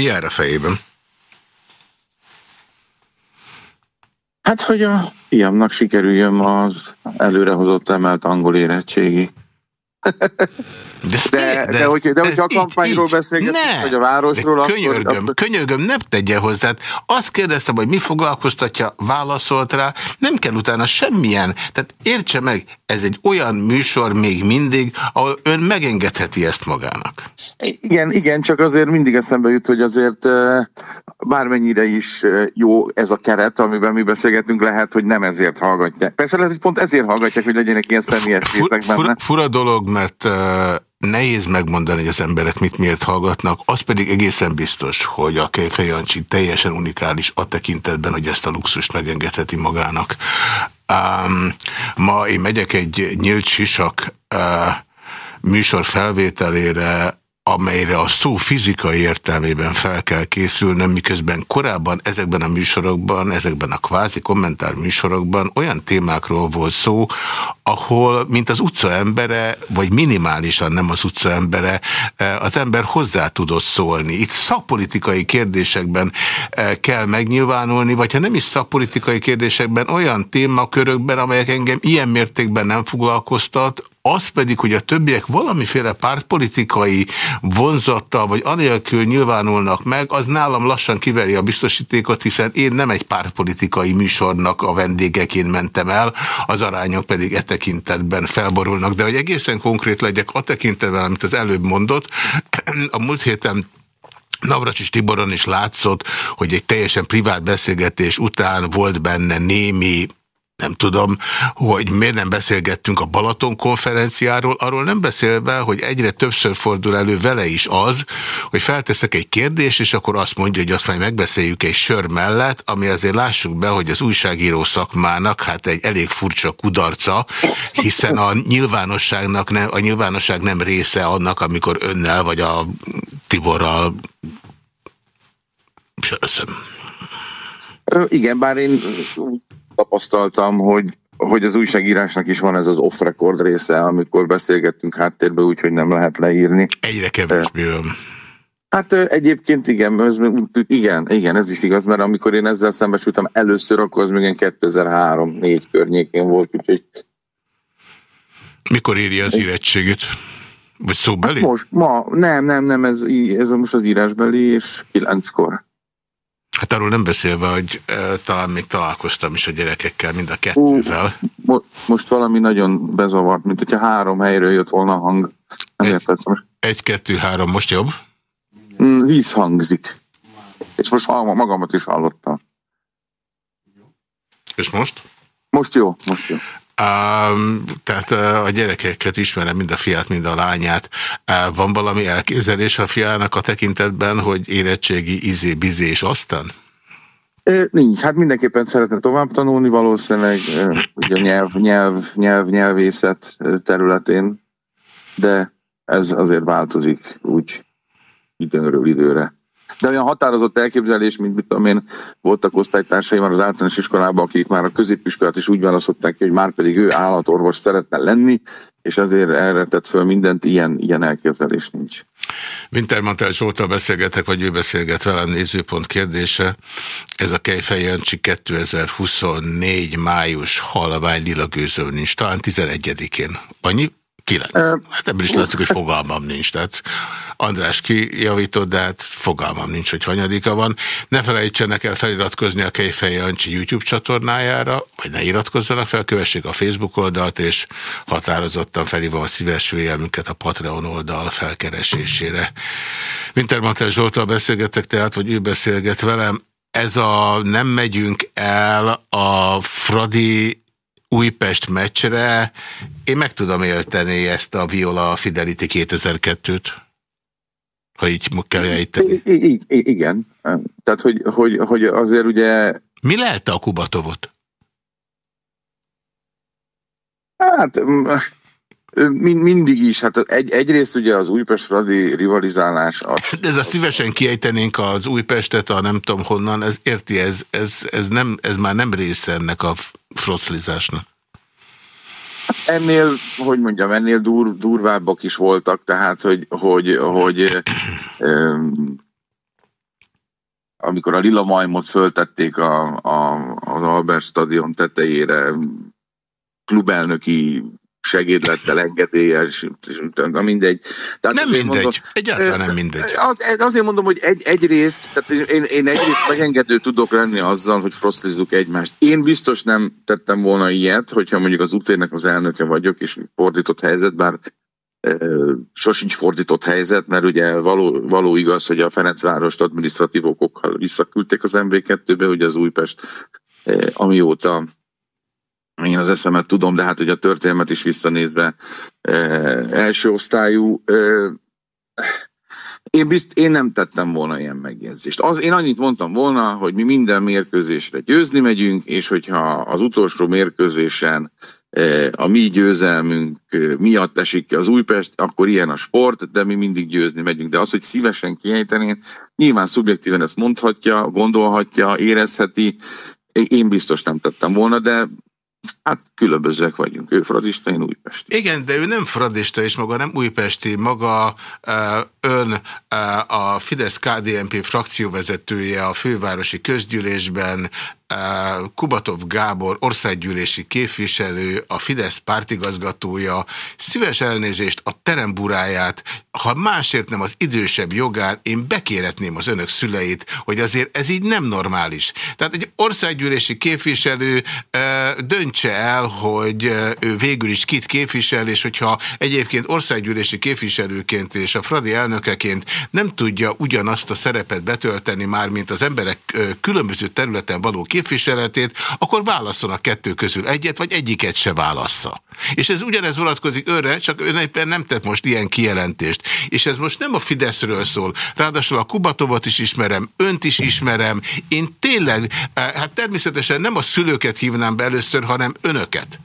Mi jár a fejében? Hát, hogy a fiamnak sikerüljön az előrehozott emelt angol érettségi. De, De, de, de, hogy, de hogyha a kampányról beszélgetünk, vagy a városról, de könyörgöm, akkor... könyörgöm, nem tegye hozzá. Azt kérdeztem, hogy mi foglalkoztatja, válaszolt rá, nem kell utána semmilyen. Tehát értse meg, ez egy olyan műsor még mindig, ahol ön megengedheti ezt magának. Igen, igen, csak azért mindig eszembe jut, hogy azért bármennyire is jó ez a keret, amiben mi beszélgetünk, lehet, hogy nem ezért hallgatják. Persze lehet, hogy pont ezért hallgatják, hogy legyenek ilyen személyes részek benne. Fura, fura dolog, mert nehéz megmondani, hogy az emberek mit miért hallgatnak, az pedig egészen biztos, hogy a Kejfej Jancsi teljesen unikális a tekintetben, hogy ezt a luxust megengedheti magának. Um, ma én megyek egy nyílt sisak uh, műsor felvételére, amelyre a szó fizikai értelmében fel kell készülnöm, miközben korábban ezekben a műsorokban, ezekben a kvázi kommentár műsorokban olyan témákról volt szó, ahol, mint az utca embere, vagy minimálisan nem az utca embere, eh, az ember hozzá tudott szólni. Itt szakpolitikai kérdésekben eh, kell megnyilvánulni, vagy ha nem is szakpolitikai kérdésekben, olyan témakörökben, amelyek engem ilyen mértékben nem foglalkoztat, az pedig, hogy a többiek valamiféle pártpolitikai vonzattal, vagy anélkül nyilvánulnak meg, az nálam lassan kiveri a biztosítékot, hiszen én nem egy pártpolitikai műsornak a vendégeként mentem el, az arányok pedig e tekintetben felborulnak. De hogy egészen konkrét legyek a tekintetben, amit az előbb mondott, a múlt héten Navracsis Tiboron is látszott, hogy egy teljesen privát beszélgetés után volt benne némi nem tudom, hogy miért nem beszélgettünk a Balaton konferenciáról, arról nem beszélve, hogy egyre többször fordul elő vele is az, hogy felteszek egy kérdést, és akkor azt mondja, hogy azt majd megbeszéljük egy sör mellett, ami azért lássuk be, hogy az újságíró szakmának hát egy elég furcsa kudarca, hiszen a nyilvánosságnak nem, a nyilvánosság nem része annak, amikor önnel vagy a Tiborral söröszöm. Igen, bár én tapasztaltam, hogy, hogy az újságírásnak is van ez az off-record része, amikor beszélgettünk háttérben, úgyhogy nem lehet leírni. Egyre kevésbé van. Hát egyébként igen, ez, igen, igen, ez is igaz, mert amikor én ezzel szembesültem először, akkor az még 2003-4 környékén volt, úgyhogy... Mikor írja az érettségét? Vagy szóbeli? Hát most, ma, nem, nem, nem, ez, ez most az írásbeli, és kilenckor. Hát arról nem beszélve, hogy talán még találkoztam is a gyerekekkel, mind a kettővel. mo most valami nagyon bezavart, mint hogyha három helyről jött volna a hang. Nem egy, érted, most. egy, kettő, három, most jobb? Mm, vízhangzik. És most magamat is hallottam. És most? Most jó, most jó. Tehát uh, a gyerekeket ismerem, mind a fiát, mind a lányát. Van valami elképzelés a fiának a tekintetben, hogy érettségi, izé, bizé és aztán? Nincs, hát mindenképpen szeretne tovább tanulni, valószínűleg ugye nyelv, nyelv, nyelv, nyelvészet területén, de ez azért változik úgy időről időre de olyan határozott elképzelés, mint mit tudom én, voltak osztálytársaim az általános iskolában, akik már a középiskolát is úgy választották ki, hogy már pedig ő állatorvos szeretne lenni, és ezért erre tett föl mindent, ilyen, ilyen elképzelés nincs. Wintermantel Zsoltal beszélgetek, vagy ő beszélget velem, nézőpont kérdése. Ez a Kejfej Jancsi 2024 május halvány lila gőzöm nincs, talán 11-én. Annyi? Kilenc. Hát ebből is látszik, hogy fogalmam nincs. Tehát András kijavított, de hát fogalmam nincs, hogy hanyadika van. Ne felejtsenek el feliratkozni a Kejfej Jancsi YouTube csatornájára, vagy ne iratkozzanak fel, kövessék a Facebook oldalt, és határozottan felhívom a szíves vélelmünket a Patreon oldal felkeresésére. Wintermantel Zsoltal beszélgetek tehát, vagy ő beszélget velem. Ez a nem megyünk el a Fradi Újpest meccsre, én meg tudom élteni ezt a Viola Fidelity 2002-t, ha így kell ejteni. Igen. Tehát, hogy, hogy, hogy azért ugye... Mi lehet a Kubatovot? Hát mindig is, hát egy, egyrészt ugye az Újpest-Fradi rivalizálás. A... Ez a szívesen kiejtenénk az Újpestet, a nem tudom honnan, ez érti, ez, ez, ez, nem, ez már nem része ennek a froclizásnak. Ennél, hogy mondjam, ennél dur, durvábbak is voltak, tehát, hogy, hogy, hogy amikor a Lila Majmot föltették a, a, az Albert stadion tetejére klubelnöki segédlettel engedélyes, na mindegy. Tehát nem mindegy, mondom, egyáltalán nem mindegy. Azért mondom, hogy egy, egyrészt, tehát én, én egyrészt megengedő tudok lenni azzal, hogy frostlizzuk egymást. Én biztos nem tettem volna ilyet, hogyha mondjuk az utének az elnöke vagyok, és fordított helyzet, bár e, sosincs fordított helyzet, mert ugye való, való igaz, hogy a Ferencvárost adminisztratív okokkal visszaküldték az MV2-be, ugye az Újpest, amióta én az eszemet tudom, de hát hogy a történelmet is visszanézve e, első osztályú. E, én, bizt, én nem tettem volna ilyen megjegyzést. Az, én annyit mondtam volna, hogy mi minden mérkőzésre győzni megyünk, és hogyha az utolsó mérkőzésen e, a mi győzelmünk miatt esik ki az Újpest, akkor ilyen a sport, de mi mindig győzni megyünk. De az, hogy szívesen kiejteném, nyilván szubjektíven ezt mondhatja, gondolhatja, érezheti, én biztos nem tettem volna, de Hát különbözőek vagyunk. Ő fradista, én újpesti. Igen, de ő nem fradista, és maga nem újpesti. Maga ön a Fidesz-KDNP frakcióvezetője a fővárosi közgyűlésben, Kubatov Gábor országgyűlési képviselő, a Fidesz pártigazgatója, szíves elnézést a teremburáját, ha másért nem az idősebb jogán, én bekéretném az önök szüleit, hogy azért ez így nem normális. Tehát egy országgyűlési képviselő döntse el, hogy ő végül is kit képvisel, és hogyha egyébként országgyűlési képviselőként és a Fradi elnökeként nem tudja ugyanazt a szerepet betölteni már, mint az emberek különböző területen való képviselő, képviseletét, akkor válaszol a kettő közül egyet, vagy egyiket se válassza. És ez ugyanez vonatkozik önre, csak ön éppen nem tett most ilyen kijelentést. És ez most nem a Fideszről szól. Ráadásul a Kubatovot is ismerem, önt is ismerem. Én tényleg, eh, hát természetesen nem a szülőket hívnám be először, hanem önöket.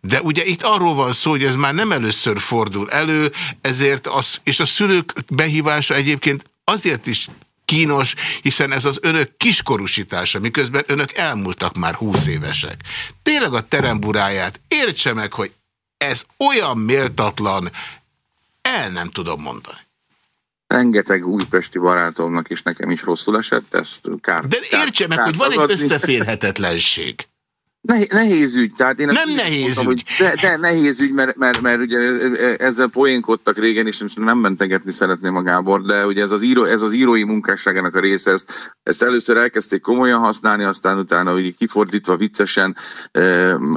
De ugye itt arról van szó, hogy ez már nem először fordul elő, ezért az, és a szülők behívása egyébként azért is kínos, hiszen ez az önök kiskorúsítása, miközben önök elmúltak már húsz évesek. Tényleg a teremburáját értse meg, hogy ez olyan méltatlan, el nem tudom mondani. Rengeteg újpesti barátomnak is nekem is rosszul esett, ezt kár. De értse meg, kár, hogy van egy összeférhetetlenség. Nehéz ügy, tehát én nem nehéz mondtam, ügy. Hogy de, de nehéz ügy, mert, mert, mert ugye ezzel poénkodtak régen, és nem mentegetni szeretném a Gábor, de ugye ez az, író, ez az írói munkásságának a része, ezt, ezt először elkezdték komolyan használni, aztán utána ugye kifordítva viccesen,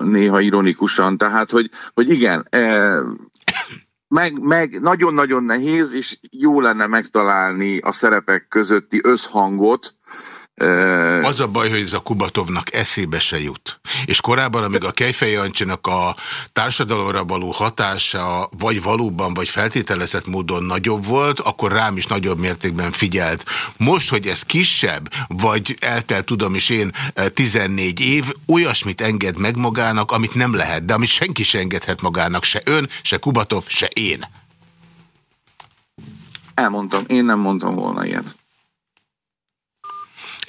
néha ironikusan, tehát hogy, hogy igen, meg, meg nagyon-nagyon nehéz, és jó lenne megtalálni a szerepek közötti összhangot, az a baj, hogy ez a Kubatovnak eszébe se jut. És korábban, amíg a Kejfej Jancsinak a társadalomra való hatása vagy valóban, vagy feltételezett módon nagyobb volt, akkor rám is nagyobb mértékben figyelt. Most, hogy ez kisebb, vagy eltelt tudom is én 14 év, olyasmit enged meg magának, amit nem lehet, de amit senki se engedhet magának, se ön, se Kubatov, se én. Elmondtam, én nem mondtam volna ilyet.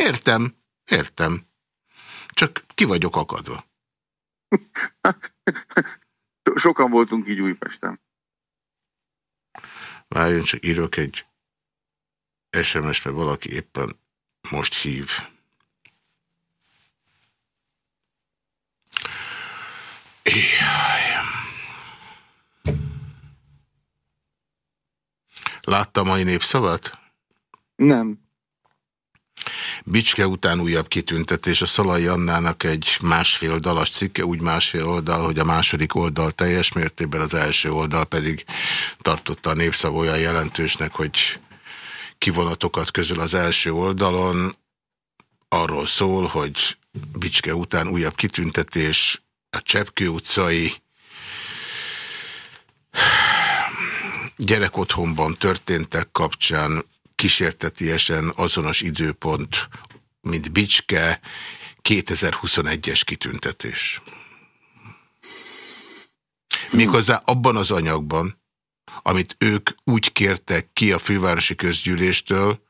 Értem, értem. Csak ki vagyok akadva. Sokan voltunk így Újpesten. Várjon, csak írok egy SMS-t, mert valaki éppen most hív. Jaj. Láttam mai népszavat? Nem. Bicske után újabb kitüntetés, a Szalai Annának egy másfél dalas cikke, úgy másfél oldal, hogy a második oldal teljes mértékben, az első oldal pedig tartotta a népszavója jelentősnek, hogy kivonatokat közül az első oldalon arról szól, hogy Bicske után újabb kitüntetés, a Cseppkő utcai gyerekotthonban történtek kapcsán kísértetiesen azonos időpont, mint Bicske, 2021-es kitüntetés. Méghozzá abban az anyagban, amit ők úgy kértek ki a fővárosi közgyűléstől,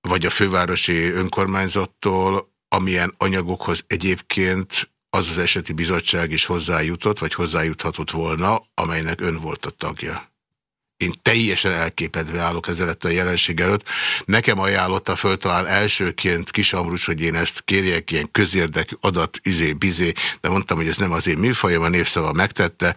vagy a fővárosi önkormányzattól, amilyen anyagokhoz egyébként az az eseti bizottság is hozzájutott, vagy hozzájuthatott volna, amelynek ön volt a tagja. Én teljesen elképedve állok ezzel a jelenség előtt. Nekem ajánlotta föl talán elsőként Kisamrus, hogy én ezt kérjek, ilyen közérdekű adat, izé, bizé, de mondtam, hogy ez nem az én műfajom, a népszava megtette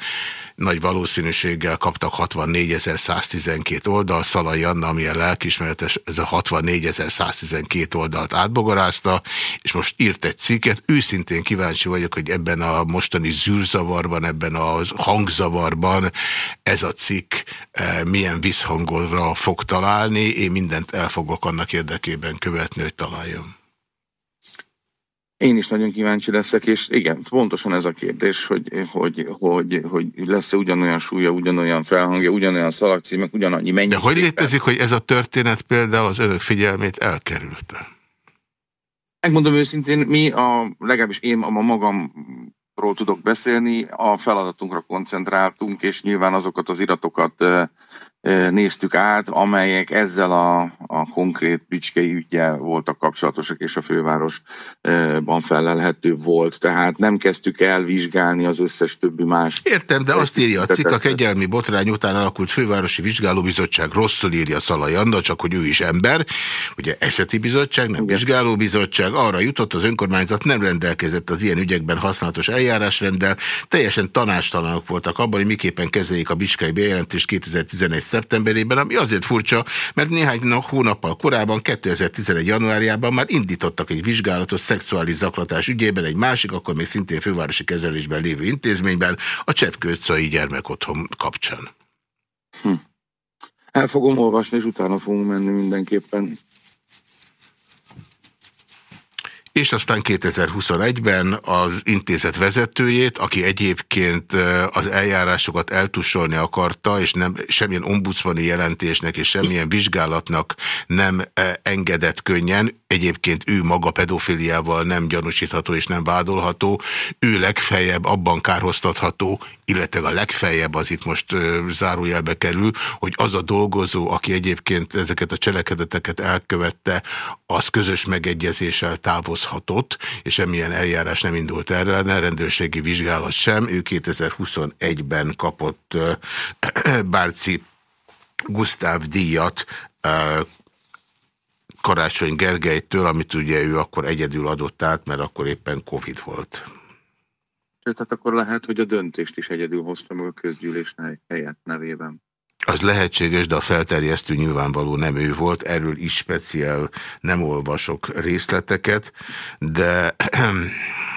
nagy valószínűséggel kaptak 64.112 oldal, Szalai Anna, amilyen lelkismeretes, ez a 64.112 oldalt átbogarázta, és most írt egy cikket. Őszintén kíváncsi vagyok, hogy ebben a mostani zűrzavarban, ebben a hangzavarban ez a cikk eh, milyen visszhangolra fog találni. Én mindent el fogok annak érdekében követni, hogy találjon. Én is nagyon kíváncsi leszek, és igen, pontosan ez a kérdés, hogy, hogy, hogy, hogy lesz-e ugyanolyan súlya, ugyanolyan felhangja, ugyanolyan szalagcímek, ugyanannyi mennyiség. De hogy létezik, hogy ez a történet például az önök figyelmét elkerülte? Megmondom őszintén, mi a, legalábbis én a magamról tudok beszélni, a feladatunkra koncentráltunk, és nyilván azokat az iratokat néztük át, amelyek ezzel a, a konkrét bicskei ügyel voltak kapcsolatosak, és a fővárosban felelhető volt. Tehát nem kezdtük el vizsgálni az összes többi más. Értem, de azt írja a cikk, a kegyelmi botrány után alakult fővárosi vizsgálóbizottság rosszul írja Szalai Anna, csak hogy ő is ember. Ugye eseti bizottság, nem Igen. vizsgálóbizottság, arra jutott az önkormányzat nem rendelkezett az ilyen ügyekben használatos eljárásrenddel, teljesen tanástalanok voltak abban, hogy miképpen kezeljék a bicskei bejelentést 2011 szeptemberében, ami azért furcsa, mert néhány hónappal korábban, 2011. januárjában már indítottak egy vizsgálatot szexuális zaklatás ügyében egy másik, akkor még szintén fővárosi kezelésben lévő intézményben, a Cseppkőcai gyermekotthon kapcsán. Hm. El fogom olvasni, és utána fogunk menni mindenképpen. És aztán 2021-ben az intézet vezetőjét, aki egyébként az eljárásokat eltussolni akarta, és nem semmilyen ombudsmani jelentésnek és semmilyen vizsgálatnak nem engedett könnyen, egyébként ő maga pedofiliával nem gyanúsítható és nem vádolható, ő legfeljebb abban kárhoztatható, illetve a legfeljebb az itt most zárójelbe kerül, hogy az a dolgozó, aki egyébként ezeket a cselekedeteket elkövette, az közös megegyezéssel távozhatott, és semmilyen eljárás nem indult ellene, rendőrségi vizsgálat sem. Ő 2021-ben kapott Bárci Gusztáv díjat Karácsony Gergelytől, amit ugye ő akkor egyedül adott át, mert akkor éppen Covid volt. Tehát akkor lehet, hogy a döntést is egyedül hozta meg a közgyűlés helyett nevében. Az lehetséges, de a felterjesztő nyilvánvaló nem ő volt, erről is speciál nem olvasok részleteket, de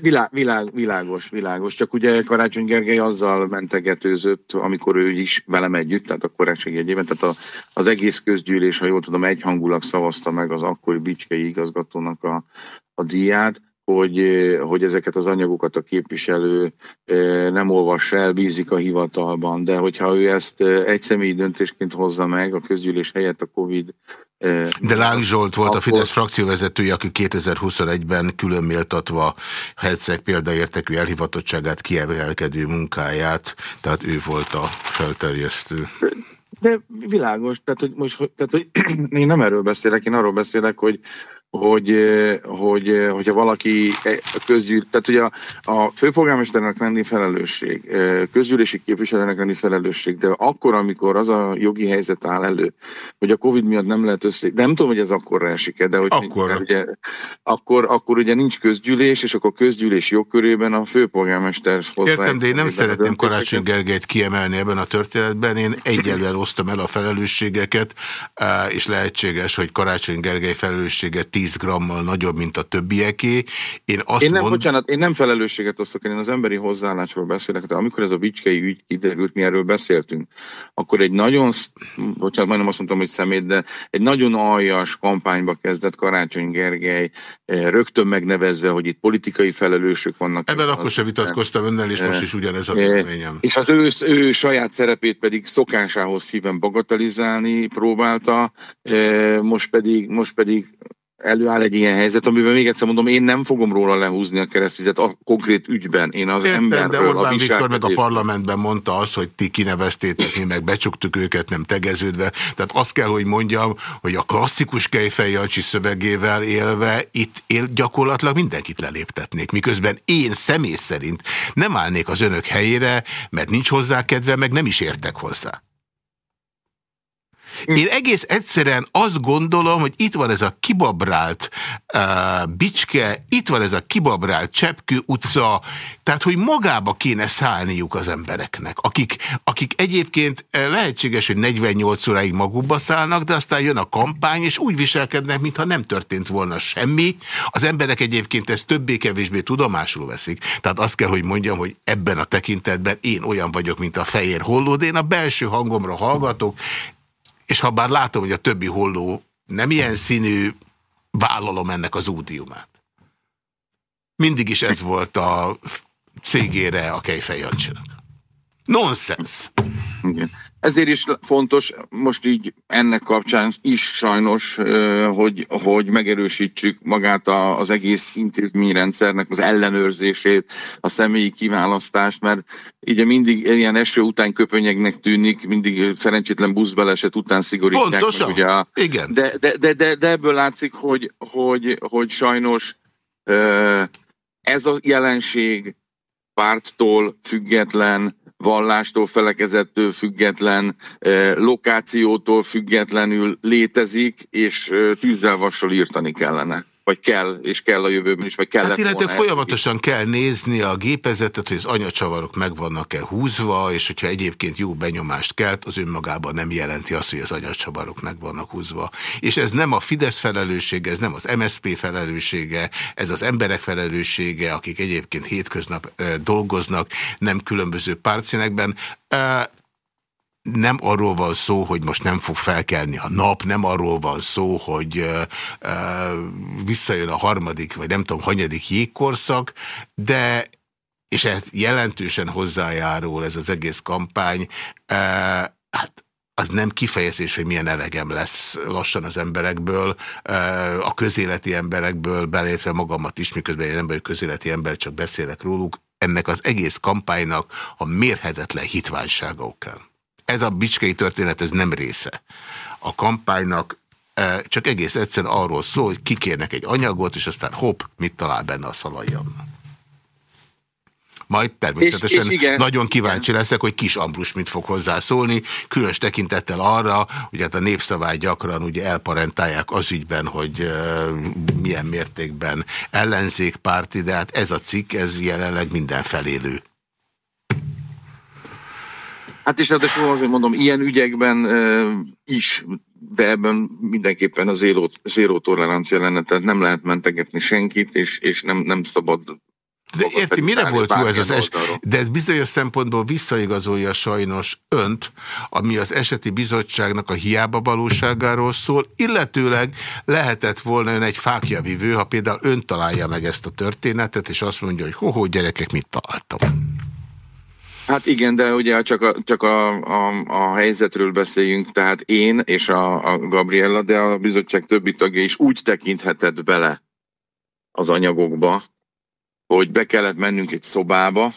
Világ, világ, világos, világos. Csak ugye Karácsony Gergely azzal mentegetőzött, amikor ő is velem együtt, tehát a korrektség egyében, tehát a, az egész közgyűlés, ha jól tudom, egyhangulag szavazta meg az akkori Bicskei igazgatónak a, a díját, hogy, hogy ezeket az anyagokat a képviselő nem olvassa el, bízik a hivatalban, de hogyha ő ezt egy személyi döntésként hozza meg a közgyűlés helyett a Covid de Láng Zsolt volt a Fidesz frakcióvezetője, aki 2021-ben külön méltatva Herceg példaértekű elhivatottságát, kiemelkedő munkáját, tehát ő volt a felterjesztő. De világos, tehát hogy, most, tehát, hogy én nem erről beszélek, én arról beszélek, hogy hogy, hogy hogyha valaki közgyűl, tehát ugye a, a főpolgármesternek lenni felelősség, közgyűlési képviselőnek lenni felelősség, de akkor, amikor az a jogi helyzet áll elő, hogy a Covid miatt nem lehet össze, de nem tudom, hogy ez akkor esik-e, de hogy akkor. Ugye, akkor, akkor ugye nincs közgyűlés, és akkor közgyűlés jogkörében a főpolgármester hozzá. Értem, de én nem szeretném Karácsony Gergelyt kiemelni ebben a történetben, én egyelően osztom el a felelősségeket, és lehetséges, hogy Karácsony Gergely felelősséget 10 grammal nagyobb, mint a többieké. Én, azt én nem, mond... bocsánat, én nem felelősséget osztok, én az emberi hozzáállásról beszélek, de amikor ez a bicskei ügy kiderült, mi erről beszéltünk, akkor egy nagyon, bocsánat, majdnem azt mondtam, hogy szemét, de egy nagyon aljas kampányba kezdett Karácsony Gergely, eh, rögtön megnevezve, hogy itt politikai felelősök vannak. Ebben akkor sem vitatkoztam önnel, és most is ugyanez a eh, véleményem. És az ő, ő saját szerepét pedig szokásához szíven bagatelizálni próbálta, eh, most pedig, most pedig előáll egy ilyen helyzet, amiben még egyszer mondom, én nem fogom róla lehúzni a keresztvizet a konkrét ügyben. Én az Értem, emberről, de Orbán Viktor meg a parlamentben mondta azt, hogy ti kineveztétek, mi meg becsuktuk őket, nem tegeződve. Tehát azt kell, hogy mondjam, hogy a klasszikus Kejfej Jancsi szövegével élve itt él, gyakorlatilag mindenkit leléptetnék. Miközben én személy szerint nem állnék az önök helyére, mert nincs hozzá kedve, meg nem is értek hozzá. Én egész egyszerűen azt gondolom, hogy itt van ez a kibabrált uh, Bicske, itt van ez a kibabrált Cseppkő utca, tehát hogy magába kéne szállniuk az embereknek, akik, akik egyébként lehetséges, hogy 48 óráig magukba szállnak, de aztán jön a kampány, és úgy viselkednek, mintha nem történt volna semmi. Az emberek egyébként ezt többé-kevésbé tudomásul veszik. Tehát azt kell, hogy mondjam, hogy ebben a tekintetben én olyan vagyok, mint a fehér holló, de én a belső hangomra hallgatok, és ha bár látom, hogy a többi holló nem ilyen színű, vállalom ennek az údiumát. Mindig is ez volt a cégére a Kejfej Jancsinak. Nonsense. Igen. Ezért is fontos most így ennek kapcsán is sajnos, hogy, hogy megerősítsük magát az egész intézményrendszernek az ellenőrzését, a személyi kiválasztást, mert ugye mindig ilyen eső után köpönyegnek tűnik, mindig szerencsétlen buszbeleset után szigorítják. Pontosan, meg, ugye a, igen. De, de, de, de, de ebből látszik, hogy, hogy, hogy sajnos ez a jelenség párttól független, vallástól, felekezettől független, eh, lokációtól függetlenül létezik, és eh, tűzzel vassal írtani kellene vagy kell, és kell a jövőben is, vagy kellett hát illetve folyamatosan kell nézni a gépezetet, hogy az anyacsavarok meg vannak-e húzva, és hogyha egyébként jó benyomást kelt, az önmagában nem jelenti azt, hogy az anyacsavarok meg vannak húzva. És ez nem a Fidesz felelőssége, ez nem az MSP felelőssége, ez az emberek felelőssége, akik egyébként hétköznap dolgoznak, nem különböző pártszínekben. Nem arról van szó, hogy most nem fog felkelni a nap, nem arról van szó, hogy uh, uh, visszajön a harmadik, vagy nem tudom, hanyadik jégkorszak, de és ez jelentősen hozzájárul ez az egész kampány, uh, hát az nem kifejezés, hogy milyen elegem lesz lassan az emberekből, a közéleti emberekből, belétve magamat is, miközben én nem vagyok közéleti ember, csak beszélek róluk, ennek az egész kampánynak a mérhetetlen hitványsága okán ez a bicskei történet, ez nem része. A kampánynak e, csak egész egyszerűen arról szól, hogy kikérnek egy anyagot, és aztán hopp, mit talál benne a szalajjam. Majd természetesen és, és igen, nagyon kíváncsi igen. leszek, hogy Kis Ambrus mit fog hozzászólni, különös tekintettel arra, hogy hát a népszavát gyakran ugye elparentálják az ügyben, hogy uh, milyen mértékben ellenzékpárti, de hát ez a cikk, ez jelenleg minden felélő. Hát és ráadásul azért mondom, ilyen ügyekben e, is, de ebben mindenképpen az zéró, zéró tolerancia lenne, tehát nem lehet mentegetni senkit, és, és nem, nem szabad de érti, mire volt jó ez az es... De ez bizonyos szempontból visszaigazolja sajnos önt, ami az eseti bizottságnak a hiába valóságáról szól, illetőleg lehetett volna ön egy fákjavivő, ha például ön találja meg ezt a történetet, és azt mondja, hogy ho-ho, gyerekek, mit találtam. Hát igen, de ugye csak a, csak a, a, a helyzetről beszéljünk, tehát én és a, a Gabriella, de a bizottság többi tagja is úgy tekinthetett bele az anyagokba, hogy be kellett mennünk egy szobába,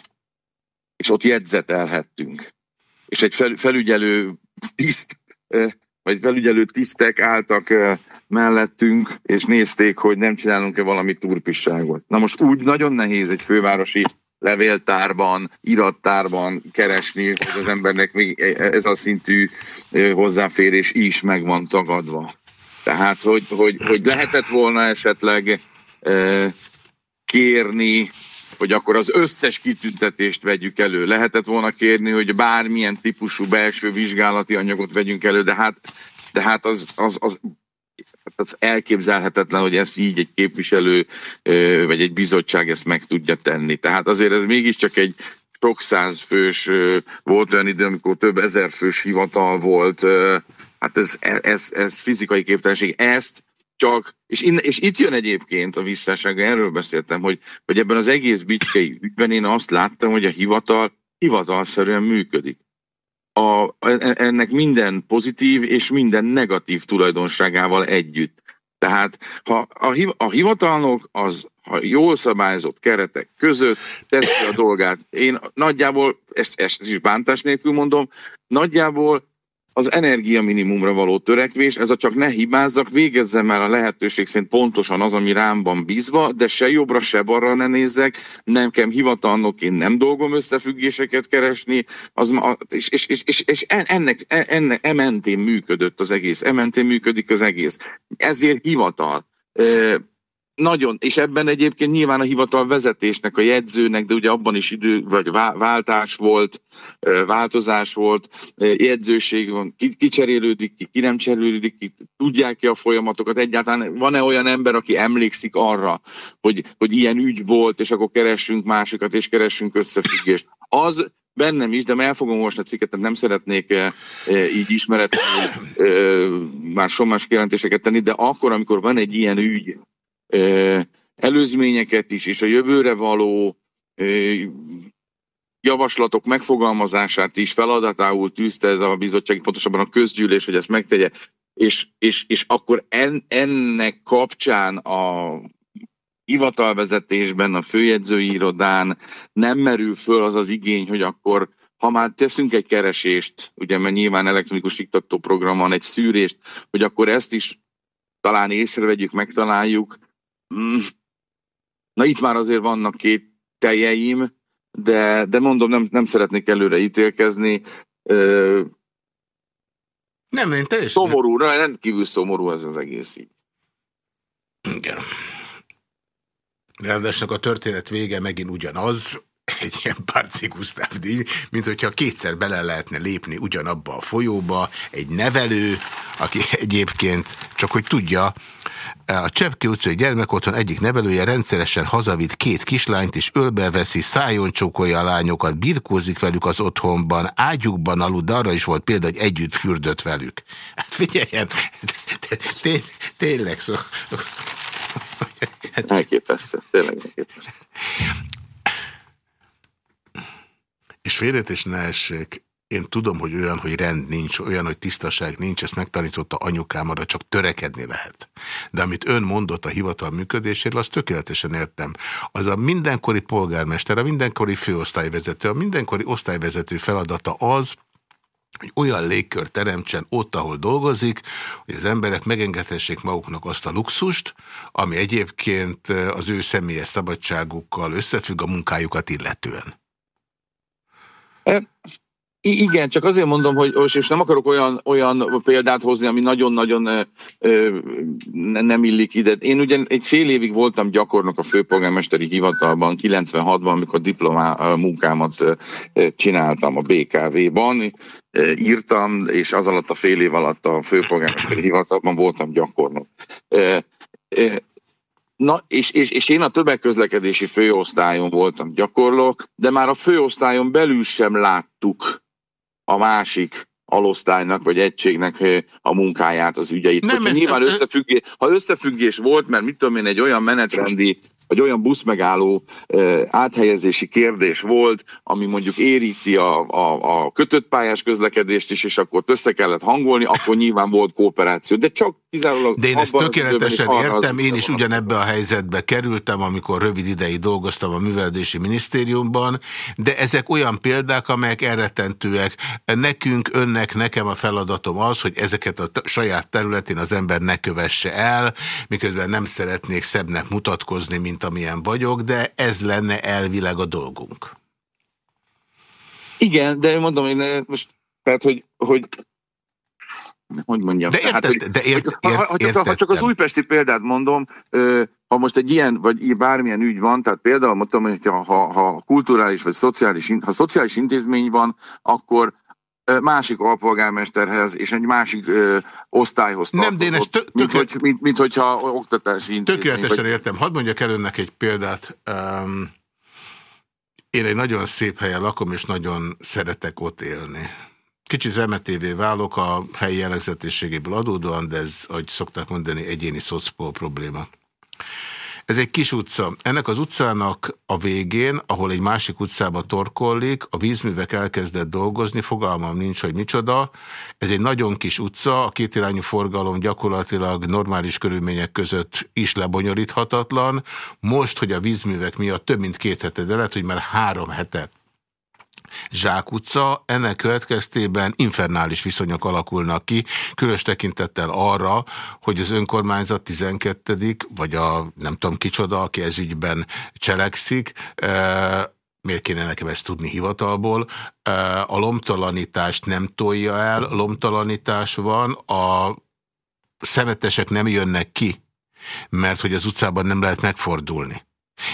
és ott jegyzetelhettünk. És egy fel, felügyelő tiszt, vagy felügyelő tisztek álltak mellettünk, és nézték, hogy nem csinálunk-e valami turpisságot. Na most úgy nagyon nehéz egy fővárosi levéltárban, irattárban keresni, hogy az embernek még e- e- ez a szintű hozzáférés is meg van tagadva. Tehát, hogy, hogy, hogy lehetett volna esetleg kérni, hogy akkor az összes kitüntetést vegyük elő. Lehetett volna kérni, hogy bármilyen típusú belső vizsgálati anyagot vegyünk elő, de hát, de hát az, az, az az elképzelhetetlen, hogy ezt így egy képviselő vagy egy bizottság ezt meg tudja tenni. Tehát azért ez mégiscsak egy sok száz fős, volt olyan idő, amikor több ezer fős hivatal volt, hát ez, ez, ez fizikai képtelenség. Ezt csak, és, in, és itt jön egyébként a visszasága, erről beszéltem, hogy, hogy ebben az egész bicskei ügyben én azt láttam, hogy a hivatal hivatalszerűen működik a, ennek minden pozitív és minden negatív tulajdonságával együtt. Tehát ha a, a hivatalnok az ha jól szabályozott keretek között teszi a dolgát, én nagyjából, ezt, ezt is bántás nélkül mondom, nagyjából az energia minimumra való törekvés, ez a csak ne hibázzak, végezzem már a lehetőség szerint pontosan az, ami rám van bízva, de se jobbra, se balra ne nézzek, nem kell hivatalnok, én nem dolgom összefüggéseket keresni, az, és, és, és, és, és ennek, ennek ementén működött az egész, ementén működik az egész. Ezért hivatal nagyon, és ebben egyébként nyilván a hivatal vezetésnek, a jegyzőnek, de ugye abban is idő, vagy váltás volt, változás volt, jegyzőség van, ki, ki cserélődik, ki, ki nem cserélődik, ki tudják ki a folyamatokat, egyáltalán van-e olyan ember, aki emlékszik arra, hogy, hogy ilyen ügy volt, és akkor keressünk másikat, és keressünk összefüggést. Az bennem is, de el fogom olvasni a cikket, nem szeretnék e, e, így ismeretlenül e, már sommás kijelentéseket tenni, de akkor, amikor van egy ilyen ügy, előzményeket is, és a jövőre való javaslatok megfogalmazását is feladatául tűzte ez a bizottság, pontosabban a közgyűlés, hogy ezt megtegye, és, és, és akkor en, ennek kapcsán a hivatalvezetésben, a főjegyzői irodán nem merül föl az az igény, hogy akkor ha már teszünk egy keresést, ugye, mert nyilván elektronikus iktató program van, egy szűrést, hogy akkor ezt is talán észrevegyük, megtaláljuk. Na itt már azért vannak két teljeim, de, de mondom, nem, nem szeretnék előre ítélkezni. Nem, én teljesen... Szomorú, rendkívül szomorú ez az egész így. Igen. Ráadásul a történet vége megint ugyanaz, egy ilyen Párci Gusztáv díj, mint hogyha kétszer bele lehetne lépni ugyanabba a folyóba, egy nevelő, aki egyébként csak hogy tudja, a Csepki utcai gyermekotthon egyik nevelője rendszeresen hazavitt két kislányt, és ölbeveszi, szájon csókolja a lányokat, birkózik velük az otthonban, ágyukban alud, de arra is volt példa, hogy együtt fürdött velük. Hát figyeljen, tényleg szó. Elképesztő, tényleg elképesztő. És félretés ne essék, én tudom, hogy olyan, hogy rend nincs, olyan, hogy tisztaság nincs, ezt megtanította anyukám, arra csak törekedni lehet. De amit ön mondott a hivatal működéséről, azt tökéletesen értem. Az a mindenkori polgármester, a mindenkori főosztályvezető, a mindenkori osztályvezető feladata az, hogy olyan légkör teremtsen ott, ahol dolgozik, hogy az emberek megengedhessék maguknak azt a luxust, ami egyébként az ő személyes szabadságukkal összefügg a munkájukat illetően. Igen, csak azért mondom, hogy és nem akarok olyan, olyan példát hozni, ami nagyon-nagyon nem illik ide. Én ugye egy fél évig voltam gyakornok a főpolgármesteri hivatalban, 96-ban, amikor diplomá munkámat csináltam a BKV-ban, írtam, és az alatt a fél év alatt a főpolgármesteri hivatalban voltam gyakornok. Na, és, és, és én a tömegközlekedési főosztályon voltam gyakorlok, de már a főosztályon belül sem láttuk a másik alosztálynak vagy egységnek a munkáját, az ügyeit. Nem, nyilván összefüggés, ha összefüggés volt, mert mit tudom én, egy olyan menetrendi vagy olyan buszmegálló áthelyezési kérdés volt, ami mondjuk éríti a, a, a kötött pályás közlekedést is, és akkor össze kellett hangolni, akkor nyilván volt kooperáció. De csak kizárólag... De én ezt tökéletesen időben, értem, én is ugyanebbe a helyzetbe kerültem, amikor rövid ideig dolgoztam a Műveldési Minisztériumban, de ezek olyan példák, amelyek elrettentőek. Nekünk, önnek, nekem a feladatom az, hogy ezeket a saját területén az ember ne kövesse el, miközben nem szeretnék szebbnek mutatkozni, mint mint amilyen vagyok, de ez lenne elvileg a dolgunk. Igen, de mondom, én most, tehát, hogy, hogy hogy mondjam. De, érted, hát, hogy, de ért, ért, ha, ha, csak, ha csak az újpesti példát mondom, ha most egy ilyen, vagy bármilyen ügy van, tehát például mondtam, hogy ha, ha, ha kulturális vagy szociális, ha szociális intézmény van, akkor másik alpolgármesterhez és egy másik ö, osztályhoz Nem, de én ezt tök, mint, hogy, mint, mint hogyha oktatási Tökéletesen vagy... értem. Hadd mondjak el önnek egy példát. Um, én egy nagyon szép helyen lakom, és nagyon szeretek ott élni. Kicsit remetévé válok a helyi jellegzetességéből adódóan, de ez, ahogy szokták mondani, egyéni szocpol probléma. Ez egy kis utca. Ennek az utcának a végén, ahol egy másik utcába torkollik, a vízművek elkezdett dolgozni, fogalmam nincs, hogy micsoda. Ez egy nagyon kis utca, a kétirányú forgalom gyakorlatilag normális körülmények között is lebonyolíthatatlan. Most, hogy a vízművek miatt több mint két hete, de lehet, hogy már három hete Zsák utca, ennek következtében infernális viszonyok alakulnak ki, különös tekintettel arra, hogy az önkormányzat 12 vagy a nem tudom kicsoda, aki ez ügyben cselekszik, miért kéne nekem ezt tudni hivatalból, a lomtalanítást nem tolja el, lomtalanítás van, a szemetesek nem jönnek ki, mert hogy az utcában nem lehet megfordulni.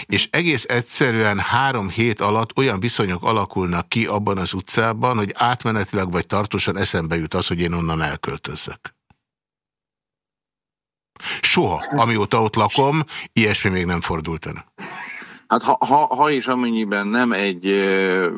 És egész egyszerűen három hét alatt olyan viszonyok alakulnak ki abban az utcában, hogy átmenetileg vagy tartósan eszembe jut az, hogy én onnan elköltözzek. Soha, amióta ott lakom, ilyesmi még nem fordult el. Hát ha, ha, ha és amennyiben nem egy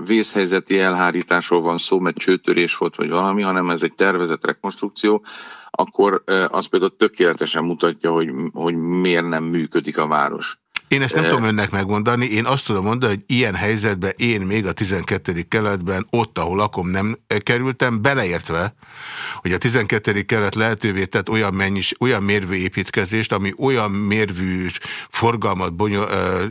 vészhelyzeti elhárításról van szó, mert csőtörés volt, vagy valami, hanem ez egy tervezett rekonstrukció, akkor az például tökéletesen mutatja, hogy, hogy miért nem működik a város. Én ezt nem tudom önnek megmondani, én azt tudom mondani, hogy ilyen helyzetben én még a 12. keletben, ott, ahol lakom nem kerültem, beleértve, hogy a 12. kelet lehetővé tett olyan, mennyis, olyan mérvű építkezést, ami olyan mérvű forgalmat bonyol,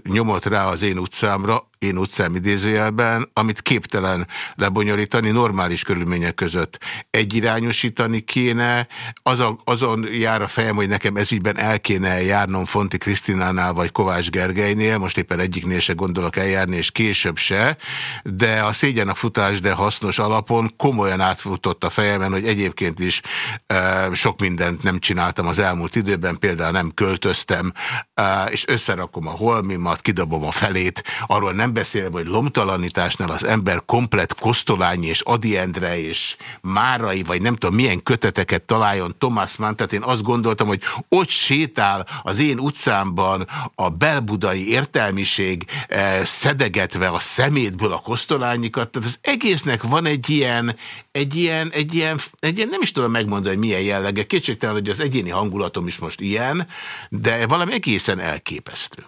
nyomott rá az én utcámra, én utcám idézőjelben, amit képtelen lebonyolítani normális körülmények között. Egyirányosítani kéne, az a, azon jár a fejem, hogy nekem ezügyben el kéne járnom Fonti Krisztinánál vagy Kovács Gergelynél, most éppen egyiknél se gondolok eljárni, és később se, de a szégyen a futás, de hasznos alapon komolyan átfutott a fejemen, hogy egyébként is e, sok mindent nem csináltam az elmúlt időben, például nem költöztem, e, és összerakom a holmimat, kidobom a felét, arról nem beszélve, hogy lomtalanításnál az ember komplet Kosztolányi és Adi Endre és Márai, vagy nem tudom milyen köteteket találjon Thomas Mann, tehát én azt gondoltam, hogy ott sétál az én utcámban a belbudai értelmiség eh, szedegetve a szemétből a Kosztolányikat, tehát az egésznek van egy ilyen, egy ilyen, egy ilyen, egy ilyen nem is tudom megmondani, hogy milyen jellege, kétségtelen, hogy az egyéni hangulatom is most ilyen, de valami egészen elképesztő.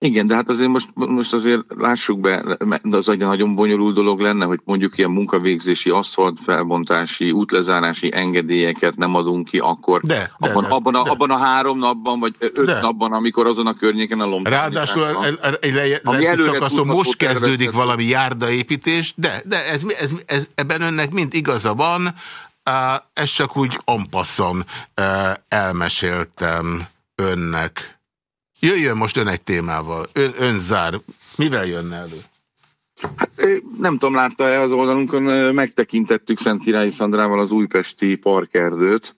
Igen, de hát azért most, most azért lássuk be, az egy nagyon bonyolult dolog lenne, hogy mondjuk ilyen munkavégzési, aszfaltfelbontási, útlezárási engedélyeket nem adunk ki, akkor de, de, abban, de, abban, a, de. abban a három napban, vagy öt de. napban, amikor azon a környéken a lombán. Ráadásul egy szakaszon most kezdődik valami járdaépítés, de, de ez, ez, ez, ebben önnek mind igaza van, ezt csak úgy ampasszon elmeséltem önnek. Jöjjön most ön egy témával. Ön, ön zár. Mivel jönne elő? Hát, nem tudom, látta-e az oldalunkon, megtekintettük Szent Királyi Szandrával az újpesti parkerdőt.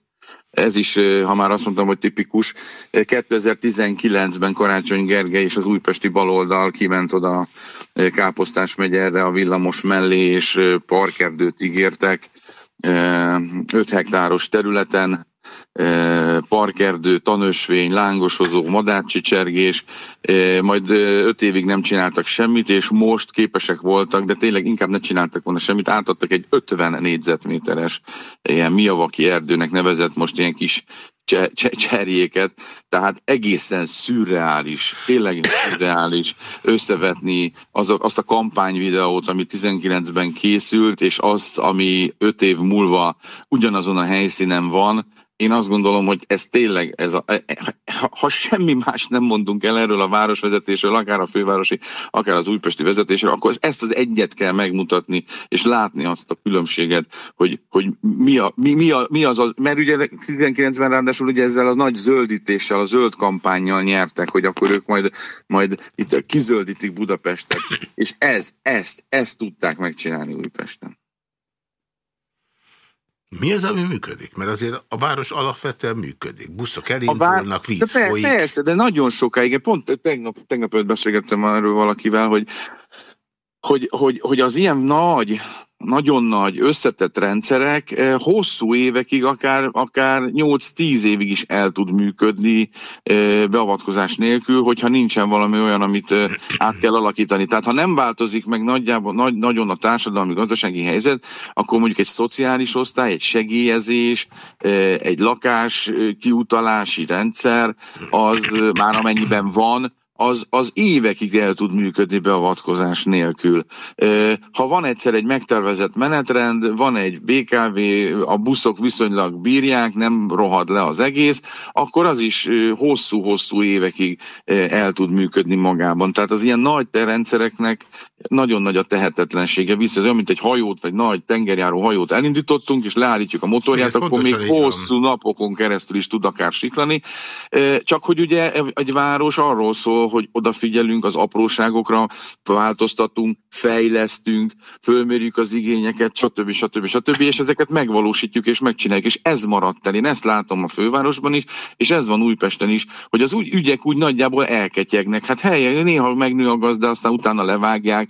Ez is, ha már azt mondtam, hogy tipikus, 2019-ben Karácsony Gergely és az újpesti baloldal kiment oda Káposztás megyerre a villamos mellé, és parkerdőt ígértek 5 hektáros területen, parkerdő, tanösvény, lángosozó, madárcsicsergés, majd öt évig nem csináltak semmit, és most képesek voltak, de tényleg inkább ne csináltak volna semmit, átadtak egy 50 négyzetméteres ilyen miavaki erdőnek nevezett most ilyen kis cserjéket, tehát egészen szürreális, tényleg szürreális összevetni azok, azt a kampányvideót, ami 19-ben készült, és azt, ami 5 év múlva ugyanazon a helyszínen van, én azt gondolom, hogy ez tényleg, ez a, e, e, ha semmi más nem mondunk el erről a városvezetésről, akár a fővárosi, akár az újpesti vezetésről, akkor ezt az egyet kell megmutatni, és látni azt a különbséget, hogy, hogy mi, a, mi, mi, a, mi az a, mert ugye 19-ben ráadásul ugye ezzel a nagy zöldítéssel, a zöld kampányjal nyertek, hogy akkor ők majd, majd itt kizöldítik Budapestet, és ez, ezt, ezt tudták megcsinálni Újpesten. Mi az, ami működik? Mert azért a város alapvetően működik. Buszok elindulnak, vár... víz de folyik. Persze, de nagyon sokáig. Pont tegnap, tegnap beszélgettem erről valakivel, hogy, hogy, hogy, hogy az ilyen nagy nagyon nagy, összetett rendszerek eh, hosszú évekig, akár, akár 8-10 évig is el tud működni eh, beavatkozás nélkül, hogyha nincsen valami olyan, amit eh, át kell alakítani. Tehát ha nem változik meg nagyjából, nagy, nagyon a társadalmi gazdasági helyzet, akkor mondjuk egy szociális osztály, egy segélyezés, egy lakás kiutalási rendszer, az már amennyiben van, az, az évekig el tud működni beavatkozás nélkül. Ha van egyszer egy megtervezett menetrend, van egy BKV, a buszok viszonylag bírják, nem rohad le az egész, akkor az is hosszú-hosszú évekig el tud működni magában. Tehát az ilyen nagy rendszereknek nagyon nagy a tehetetlensége. Vissza, olyan, mint egy hajót, vagy nagy tengerjáró hajót elindítottunk, és leállítjuk a motorját, akkor még hosszú van. napokon keresztül is tud akár siklani. Csak hogy ugye egy város arról szól, hogy odafigyelünk az apróságokra, változtatunk, fejlesztünk, fölmérjük az igényeket, stb. stb. stb. és ezeket megvalósítjuk és megcsináljuk. És ez maradt el. Én ezt látom a fővárosban is, és ez van Újpesten is, hogy az úgy ügyek úgy nagyjából elketyegnek. Hát helyen néha megnő a gazda, aztán utána levágják,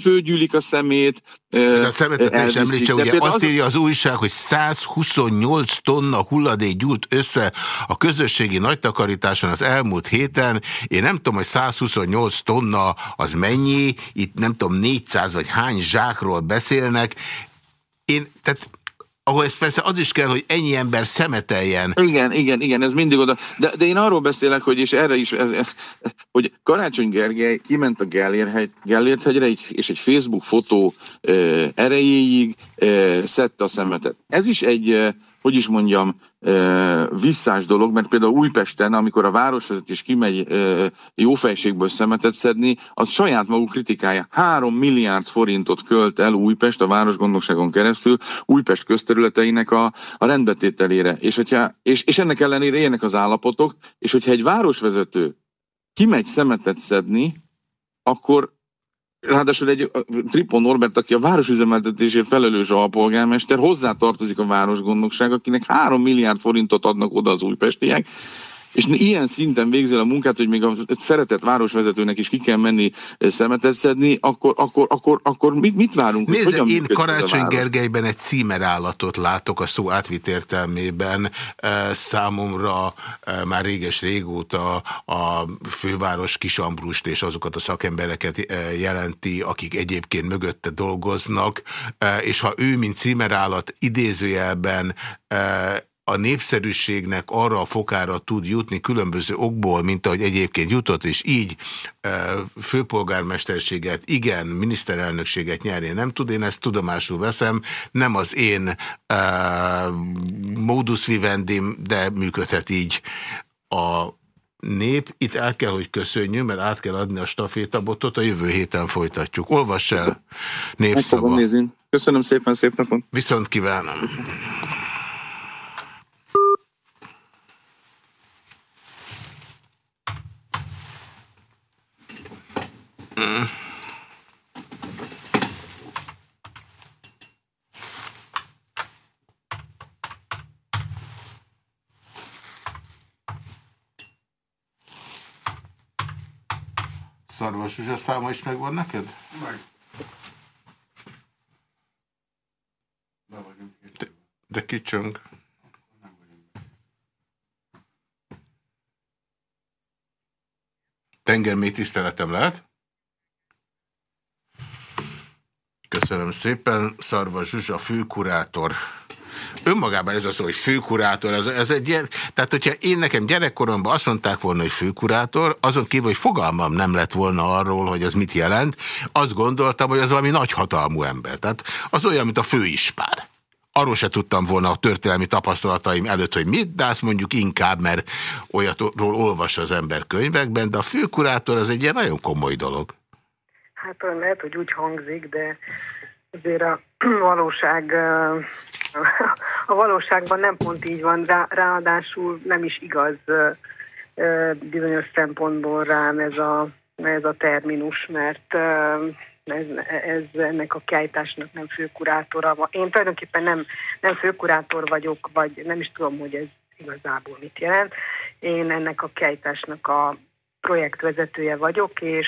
fölgyűlik a szemét. De a szemetet ne is említse, ugye azt az... írja az újság, hogy 128 tonna hulladék gyújt össze a közösségi nagytakarításon az elmúlt héten. Én nem tudom, hogy 128 tonna az mennyi, itt nem tudom 400 vagy hány zsákról beszélnek. Én, tehát ahol ez persze az is kell, hogy ennyi ember szemeteljen. Igen, igen, igen, ez mindig oda. De, de én arról beszélek, hogy és erre is, ez, hogy Karácsony Gergely kiment a Gellért, Gellért hegyre, és egy Facebook fotó erejéig szedte a szemetet. Ez is egy hogy is mondjam, visszás dolog, mert például Újpesten, amikor a városvezetés kimegy jó fejségből szemetet szedni, az saját maguk kritikája. Három milliárd forintot költ el Újpest a városgondnokságon keresztül Újpest közterületeinek a, a rendbetételére. És, hogyha, és, és ennek ellenére ilyenek az állapotok, és hogyha egy városvezető kimegy szemetet szedni, akkor Ráadásul egy Tripon Norbert, aki a városüzemeltetésért felelős alpolgármester, hozzá tartozik a városgondnokság, akinek 3 milliárd forintot adnak oda az újpestiek, és ilyen szinten végzel a munkát, hogy még a szeretett városvezetőnek is ki kell menni szemetet szedni, akkor, akkor, akkor, akkor mit, mit várunk? Nézd, hogy én Karácsony Gergelyben egy címerállatot látok a szó átvitt értelmében. Számomra már réges régóta a főváros Kisambrust és azokat a szakembereket jelenti, akik egyébként mögötte dolgoznak, és ha ő, mint címerállat idézőjelben a népszerűségnek arra a fokára tud jutni különböző okból, mint ahogy egyébként jutott, és így főpolgármesterséget, igen, miniszterelnökséget nyerni nem tud, én ezt tudomásul veszem, nem az én uh, modus vivendim, de működhet így a nép. Itt el kell, hogy köszönjünk, mert át kell adni a stafétabotot, a jövő héten folytatjuk. Olvass el, népszava. Köszönöm szépen, szép napot. Viszont kívánom. Mm. Szarvas Zsuzsa száma is megvan neked? Meg. De, de kicsöng. Tenger még tiszteletem lehet? Köszönöm szépen. Szarva Zsuzsa, főkurátor. Önmagában ez az, hogy főkurátor, ez, ez egy ilyen, tehát hogyha én nekem gyerekkoromban azt mondták volna, hogy főkurátor, azon kívül, hogy fogalmam nem lett volna arról, hogy ez mit jelent, azt gondoltam, hogy az valami nagyhatalmú ember. Tehát az olyan, mint a főispár. Arról se tudtam volna a történelmi tapasztalataim előtt, hogy mit, de azt mondjuk inkább, mert olyatról olvas az ember könyvekben, de a főkurátor az egy ilyen nagyon komoly dolog. Hát lehet, hogy úgy hangzik, de azért a valóság a valóságban nem pont így van, rá, ráadásul nem is igaz bizonyos szempontból rám ez a, ez a terminus, mert ez, ez ennek a kiállításnak nem főkurátora. Én tulajdonképpen nem, nem főkurátor vagyok, vagy nem is tudom, hogy ez igazából mit jelent. Én ennek a kiállításnak a projektvezetője vagyok, és,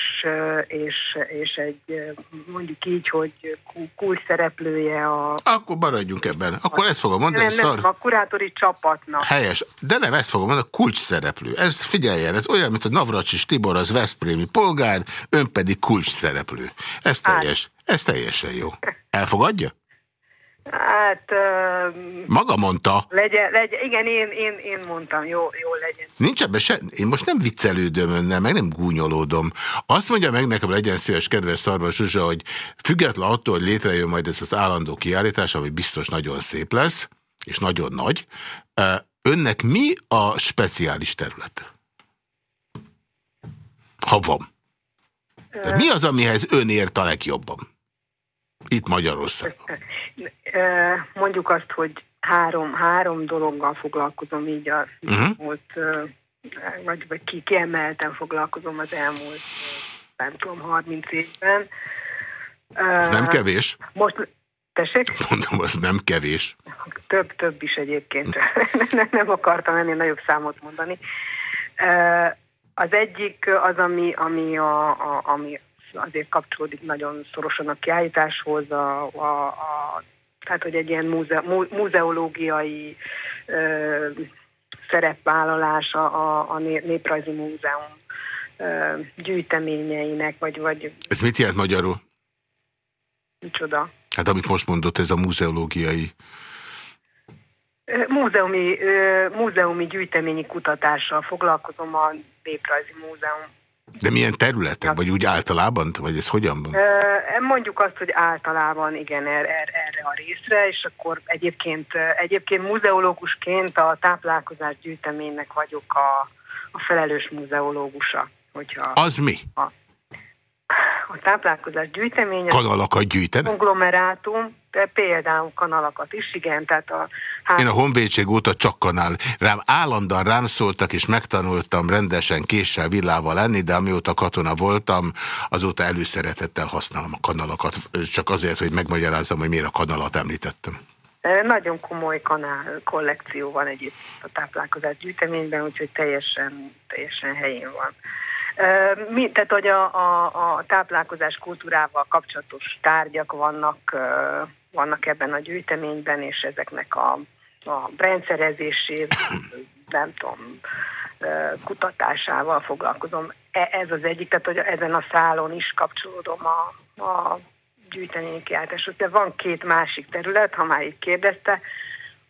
és, és egy mondjuk így, hogy kulcs szereplője a... Akkor maradjunk ebben. Akkor ezt fogom mondani. Nem, nem, szar... a kurátori csapatnak. Helyes. De nem ezt fogom mondani, kulcs szereplő. Ez figyeljen, ez olyan, mint a Navracsis Tibor, az Veszprémi polgár, ön pedig kulcs szereplő. Ez teljes. Ez teljesen jó. Elfogadja? Hát... Uh, Maga mondta. Legyen, legyen, igen, én, én, én mondtam, jó, jó legyen. Nincs ebben se, én most nem viccelődöm önnel, meg nem gúnyolódom. Azt mondja meg nekem, legyen szíves, kedves Szarva Zsuzsa, hogy független attól, hogy létrejön majd ez az állandó kiállítás, ami biztos nagyon szép lesz, és nagyon nagy, önnek mi a speciális terület? Ha van. De mi az, amihez ön ért a legjobban? Itt Magyarországon. Mondjuk azt, hogy három, három dologgal foglalkozom így a uh mhm. -huh. múlt, vagy, vagy ki, kiemelten foglalkozom az elmúlt, nem tudom, 30 évben. Ez nem kevés? Most, tessék? Mondom, az nem kevés. Több, több is egyébként. nem, nem akartam ennél nagyobb számot mondani. Az egyik az, ami, ami, a, a, ami azért kapcsolódik nagyon szorosan a kiállításhoz, a, a, a, tehát hogy egy ilyen múze, múzeológiai ö, szerepvállalás a, a Néprajzi Múzeum ö, gyűjteményeinek, vagy, vagy... Ez mit jelent magyarul? Micsoda? Hát amit most mondott, ez a múzeológiai... Múzeumi, múzeumi gyűjteményi kutatással foglalkozom a Néprajzi Múzeum de milyen területen? Vagy úgy általában? Vagy ez hogyan van? Mondjuk azt, hogy általában igen, er, er, erre a részre, és akkor egyébként, egyébként muzeológusként a táplálkozás gyűjteménynek vagyok a, a felelős muzeológusa. Hogyha az mi? A, a táplálkozás gyűjteménye. Kanalakat gyűjtenek? Konglomerátum, például kanalakat is, igen. Tehát a három... Én a honvédség óta csak kanál. Rám állandóan rám szóltak, és megtanultam rendesen késsel, villával lenni, de amióta katona voltam, azóta előszeretettel használom a kanalakat. Csak azért, hogy megmagyarázzam, hogy miért a kanalat említettem. Nagyon komoly kanál kollekció van egyébként a táplálkozás gyűjteményben, úgyhogy teljesen, teljesen helyén van. Mi, tehát, hogy a, a, a táplálkozás kultúrával kapcsolatos tárgyak vannak, vannak ebben a gyűjteményben, és ezeknek a, a rendszerezésével, nem tudom, kutatásával foglalkozom. E, ez az egyik, tehát hogy ezen a szálon is kapcsolódom a, a gyűjteményi kiáltáshoz. De van két másik terület, ha már így kérdezte,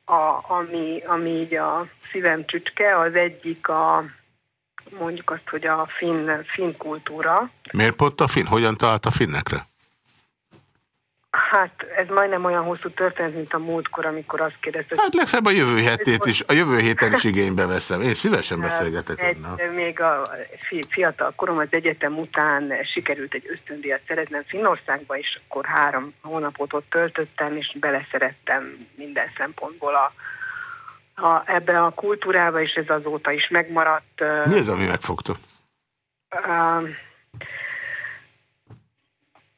a, ami, ami így a szívem csücske, az egyik a, mondjuk azt, hogy a finn, finn kultúra. Miért pont a finn? Hogyan talált a finnekre? Hát ez majdnem olyan hosszú történet, mint a múltkor, amikor azt kérdezte. Hát legfeljebb a jövő hetét is, a jövő héten is igénybe veszem. Én szívesen hát, beszélgetek egy, Még a fiatal korom az egyetem után sikerült egy ösztöndíjat szeretnem Finnországba, és akkor három hónapot ott töltöttem, és beleszerettem minden szempontból a, a, ebbe a kultúrába, és ez azóta is megmaradt. Mi ez, ami megfogta? Uh,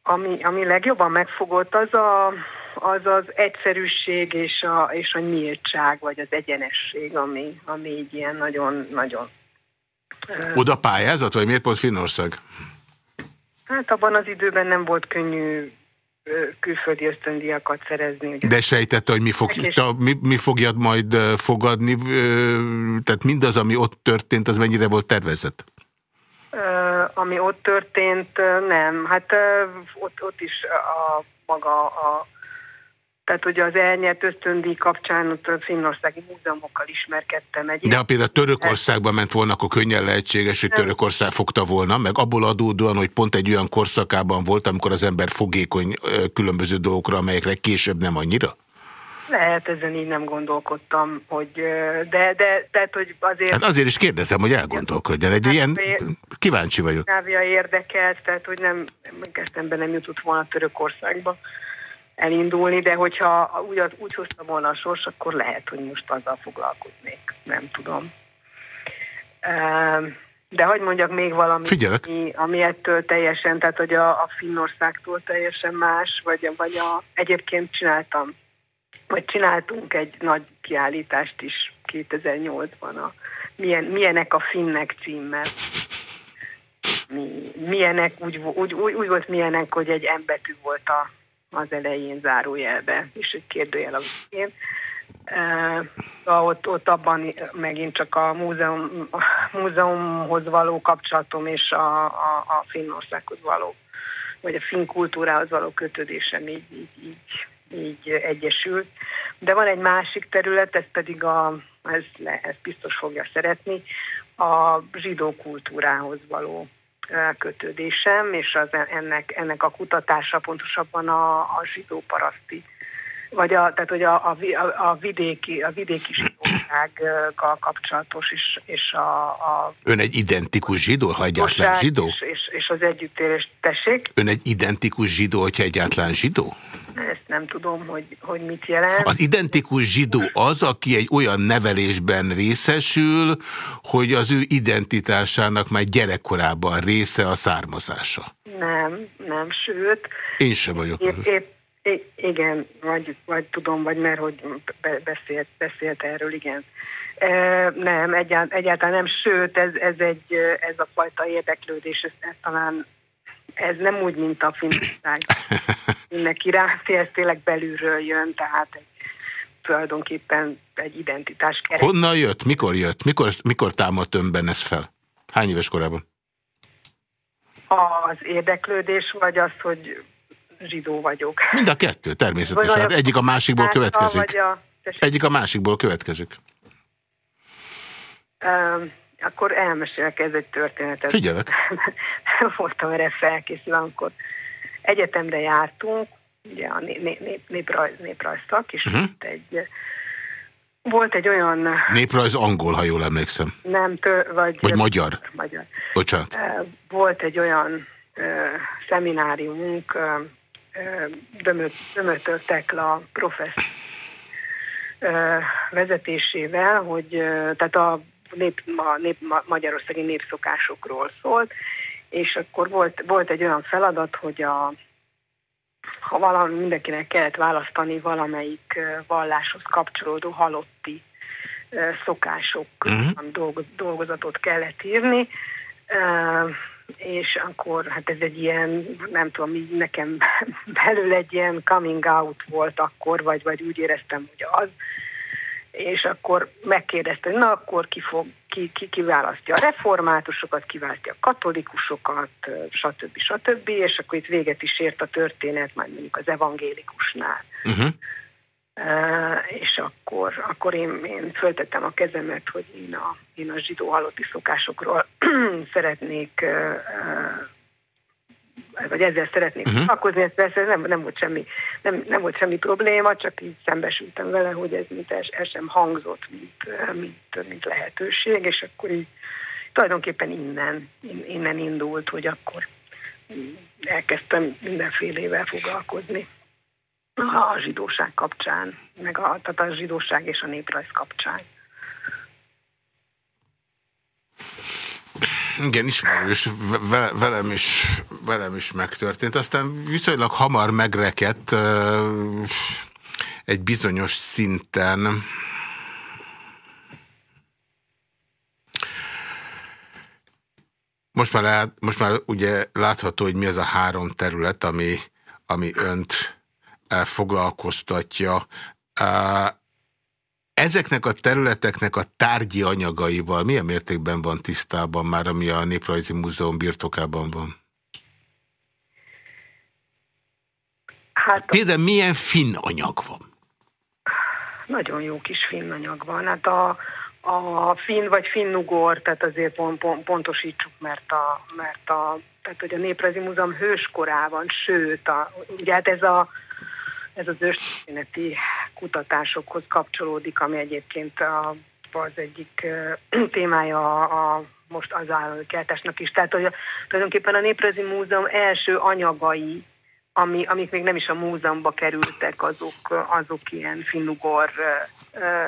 ami, ami legjobban megfogott, az a, az, az egyszerűség és a, és a nyíltság, vagy az egyenesség, ami, ami így ilyen nagyon-nagyon... Oda pályázat, vagy miért pont Finnország? Hát abban az időben nem volt könnyű külföldi ösztöndiakat szerezni. Ugye. De sejtette, hogy mi, fog, te, mi, mi fogjad majd fogadni, tehát mindaz, ami ott történt, az mennyire volt tervezett? Ami ott történt, nem. Hát ott, ott is a maga a tehát ugye az elnyert ösztöndíj kapcsán ott a finnországi múzeumokkal ismerkedtem. Egy De ha például Törökországban ment volna, akkor könnyen lehetséges, hogy Törökország fogta volna, meg abból adódóan, hogy pont egy olyan korszakában volt, amikor az ember fogékony különböző dolgokra, amelyekre később nem annyira? Lehet, ezen így nem gondolkodtam, hogy de, de tehát, hogy azért... Hát azért is kérdezem, hogy elgondolkodjon. Egy hát, ilyen kíváncsi vagyok. Skandinávia érdekelt, tehát hogy nem, eszembe nem jutott volna Törökországba elindulni, de hogyha úgy, úgy hozta volna a sors, akkor lehet, hogy most azzal foglalkoznék. Nem tudom. De hogy mondjak még valamit, ami, ami ettől teljesen, tehát hogy a, a Finnországtól teljesen más, vagy, vagy a, egyébként csináltam, vagy csináltunk egy nagy kiállítást is 2008-ban, a milyen, milyenek a finnek címmel. Mi, milyenek, úgy, úgy, úgy, úgy volt milyenek, hogy egy embetű volt a, az elején zárójelbe, és egy kérdőjel a végén. Uh, ott, ott abban megint csak a múzeum, a múzeumhoz való kapcsolatom és a, a, a Finnországhoz való, vagy a finn kultúrához való kötődésem így, így, így így egyesült. De van egy másik terület, ez pedig a, ez, ez biztos fogja szeretni, a zsidó kultúrához való kötődésem, és az ennek, ennek a kutatása pontosabban a, a zsidó paraszti vagy a, tehát, hogy a, a, a vidéki, a vidéki zsidósággal kapcsolatos, és, és a, a... Ön egy identikus zsidó, ha egyáltalán zsidó? És, és, és az együttélés, tessék? Ön egy identikus zsidó, hogyha egyáltalán zsidó? Ezt nem tudom, hogy, hogy mit jelent. Az identikus zsidó az, aki egy olyan nevelésben részesül, hogy az ő identitásának már gyerekkorában része a származása. Nem, nem, sőt. Én sem vagyok. Épp, épp, I igen, vagy, vagy tudom, vagy mert hogy beszélt, beszélt erről, igen. E, nem, egyáltalán, egyáltalán nem, sőt, ez, ez, egy, ez a fajta érdeklődés, ez, ez talán ez nem úgy, mint a finnország. Mindenki rá, ez tényleg belülről jön, tehát egy, tulajdonképpen egy identitás kereszt. Honnan jött? Mikor jött? Mikor, mikor támadt önben ez fel? Hány éves korában? Az érdeklődés, vagy az, hogy zsidó vagyok. Mind a kettő, természetesen. Hát egyik a másikból következik. A... Egyik a másikból következik. Um, akkor elmesélek ez egy történetet. Figyelek. Voltam erre felkészülve, amikor egyetemre jártunk, ugye a nép, nép, néprajz, néprajzszak, és uh mhm. -huh. egy volt egy olyan... Néprajz angol, ha jól emlékszem. Nem, tő, vagy... Vagy magyar. Magyar. Bocsánat. Volt egy olyan uh, szemináriumunk, uh, Dömötör Tekla professzor vezetésével, hogy tehát a, nép, a nép, magyarországi népszokásokról szólt, és akkor volt, volt egy olyan feladat, hogy a, ha valami mindenkinek kellett választani valamelyik valláshoz kapcsolódó halotti szokások uh-huh. dolgozatot kellett írni, és akkor hát ez egy ilyen, nem tudom, így nekem belül egy ilyen coming out volt akkor, vagy, vagy úgy éreztem, hogy az, és akkor megkérdezte, hogy na akkor ki, fog, ki, ki, ki választja a reformátusokat, ki választja a katolikusokat, stb. stb. És akkor itt véget is ért a történet, majd mondjuk az evangélikusnál. Uh-huh. És akkor, akkor én, én föltettem a kezemet, hogy én a, én a zsidó halotti szokásokról szeretnék, vagy ezzel szeretnék uh-huh. foglalkozni, ez persze nem, nem, volt semmi, nem, nem volt semmi probléma, csak így szembesültem vele, hogy ez mint el, el sem hangzott, mint, mint, mint lehetőség, és akkor így tulajdonképpen innen, innen indult, hogy akkor elkezdtem mindenfélével foglalkozni a zsidóság kapcsán, meg a, tehát a zsidóság és a néprajz kapcsán. Igen, ismerős, velem is, velem is megtörtént. Aztán viszonylag hamar megrekedt egy bizonyos szinten. Most már, lát, most már ugye látható, hogy mi az a három terület, ami, ami önt foglalkoztatja. Ezeknek a területeknek a tárgyi anyagaival milyen mértékben van tisztában már, ami a Néprajzi Múzeum birtokában van? Hát, Például milyen finn anyag van? Nagyon jó kis finn anyag van. Hát a, a finn vagy finnugor, tehát azért pont, pont, pontosítsuk, mert a, mert a tehát hogy a Néprajzi Múzeum hőskorában, sőt, a, ugye hát ez a ez az őstörténeti kutatásokhoz kapcsolódik, ami egyébként a, az egyik témája a, a most az államkeltásnak is. Tehát hogy a, tulajdonképpen a Néprajzi Múzeum első anyagai, ami, amik még nem is a múzeumba kerültek, azok, azok ilyen finnugor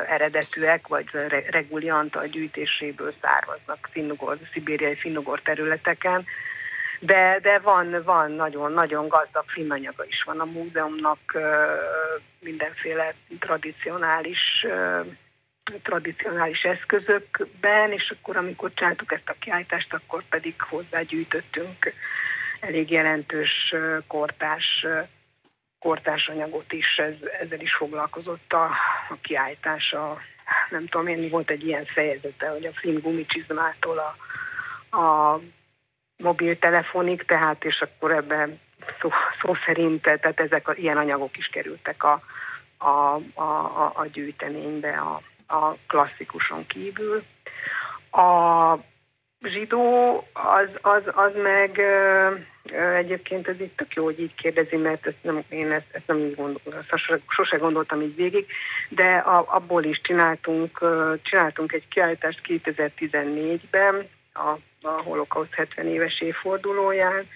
eredetűek, vagy regulianta gyűjtéséből származnak finnugor, szibériai finnugor területeken de, de van, van nagyon, nagyon gazdag filmanyaga is van a múzeumnak, mindenféle tradicionális tradicionális eszközökben, és akkor amikor csináltuk ezt a kiállítást, akkor pedig hozzágyűjtöttünk elég jelentős kortás, kortás anyagot is, ez, ezzel is foglalkozott a, a kiállítás. A, nem tudom én, volt egy ilyen fejezete, hogy a film gumicsizmától a, a mobiltelefonig, tehát és akkor ebben szó, szó szerint, tehát ezek a, ilyen anyagok is kerültek a, a, a, a, a gyűjteménybe a, a klasszikuson kívül. A zsidó az, az, az meg egyébként ez itt tök jó, hogy így kérdezi, mert ezt nem, én ezt, ezt nem így gondolom, sose, sose gondoltam így végig, de a, abból is csináltunk, csináltunk egy kiállítást 2014-ben, a, a holokauszt 70 éves évfordulóján,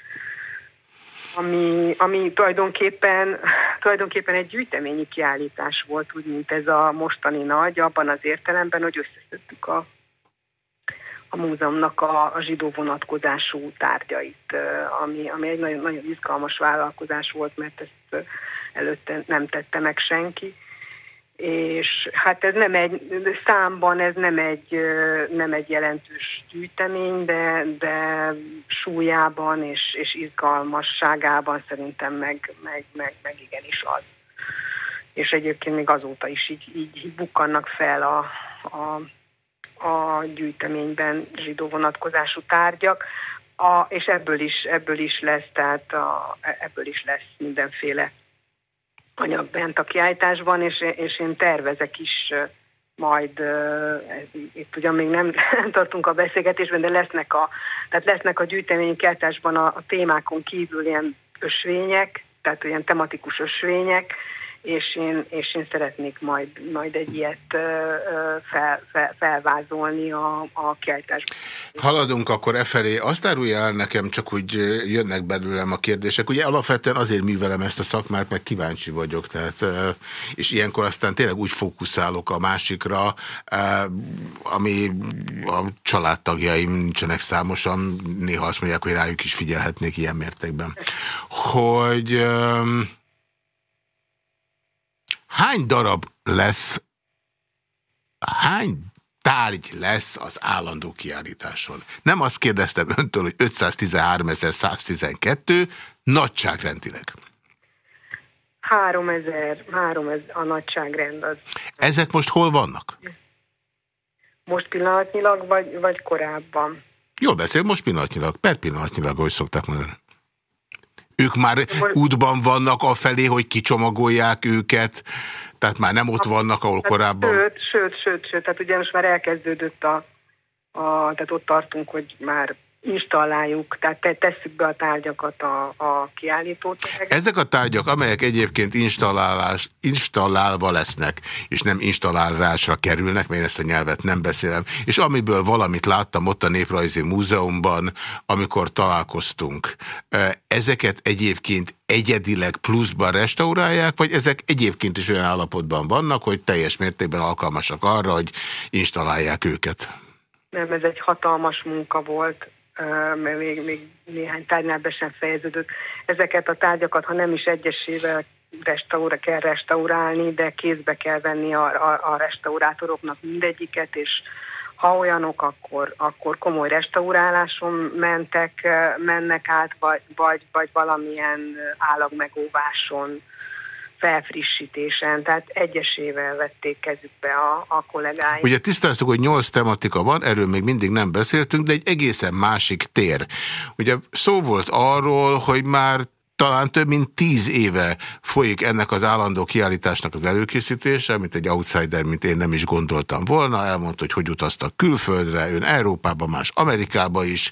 ami, ami tulajdonképpen, tulajdonképpen egy gyűjteményi kiállítás volt, úgy, mint ez a mostani nagy, abban az értelemben, hogy összeszedtük a a múzeumnak a, a zsidó vonatkozású tárgyait, ami, ami egy nagyon, nagyon izgalmas vállalkozás volt, mert ezt előtte nem tette meg senki. És hát ez nem egy, számban ez nem egy, nem egy jelentős gyűjtemény, de, de súlyában és, és izgalmasságában szerintem meg, meg, meg, meg igenis az. És egyébként még azóta is így, így, bukkannak fel a, a a gyűjteményben zsidó vonatkozású tárgyak, a, és ebből is, ebből is lesz, tehát a, ebből is lesz mindenféle anyag bent a kiállításban, és, és én tervezek is majd, itt ugyan még nem tartunk a beszélgetésben, de lesznek a, tehát lesznek a gyűjteményi kiállításban a, a témákon kívül ilyen ösvények, tehát olyan tematikus ösvények, és én, és én szeretnék majd, majd egy ilyet fel, fel, felvázolni a, a kiállításban. Haladunk akkor e felé. Azt árulja el nekem, csak úgy jönnek belőlem a kérdések. Ugye alapvetően azért művelem ezt a szakmát, meg kíváncsi vagyok, tehát, és ilyenkor aztán tényleg úgy fókuszálok a másikra, ami a családtagjaim nincsenek számosan, néha azt mondják, hogy rájuk is figyelhetnék ilyen mértékben. Hogy hány darab lesz, hány tárgy lesz az állandó kiállításon? Nem azt kérdeztem öntől, hogy 513.112, nagyságrendileg. 3000, 3000 a nagyságrend az. Ezek most hol vannak? Most pillanatnyilag, vagy, vagy korábban? Jól beszél, most pillanatnyilag, per pillanatnyilag, ahogy szokták mondani. Ők már útban vannak afelé, hogy kicsomagolják őket, tehát már nem ott vannak, ahol korábban... Sőt, sőt, sőt, sőt, tehát ugye most már elkezdődött a, a tehát ott tartunk, hogy már installáljuk, tehát tesszük be a tárgyakat a, a kiállítót. Ezek a tárgyak, amelyek egyébként installálás, installálva lesznek, és nem installálásra kerülnek, mert ezt a nyelvet nem beszélem, és amiből valamit láttam ott a Néprajzi Múzeumban, amikor találkoztunk, ezeket egyébként egyedileg pluszban restaurálják, vagy ezek egyébként is olyan állapotban vannak, hogy teljes mértékben alkalmasak arra, hogy installálják őket? Nem, ez egy hatalmas munka volt mert még, még néhány tárgynál be sem fejeződött. Ezeket a tárgyakat, ha nem is egyesével restaura, kell restaurálni, de kézbe kell venni a, a, a restaurátoroknak mindegyiket, és ha olyanok, akkor, akkor komoly restauráláson mentek, mennek át, vagy, vagy, vagy valamilyen állagmegóváson felfrissítésen, tehát egyesével vették kezükbe a, a kollégáim. Ugye tisztáztuk, hogy nyolc tematika van, erről még mindig nem beszéltünk, de egy egészen másik tér. Ugye szó volt arról, hogy már talán több mint tíz éve folyik ennek az állandó kiállításnak az előkészítése, amit egy outsider, mint én nem is gondoltam volna. Elmondta, hogy hogy utaztak külföldre, ön Európába, más Amerikába is.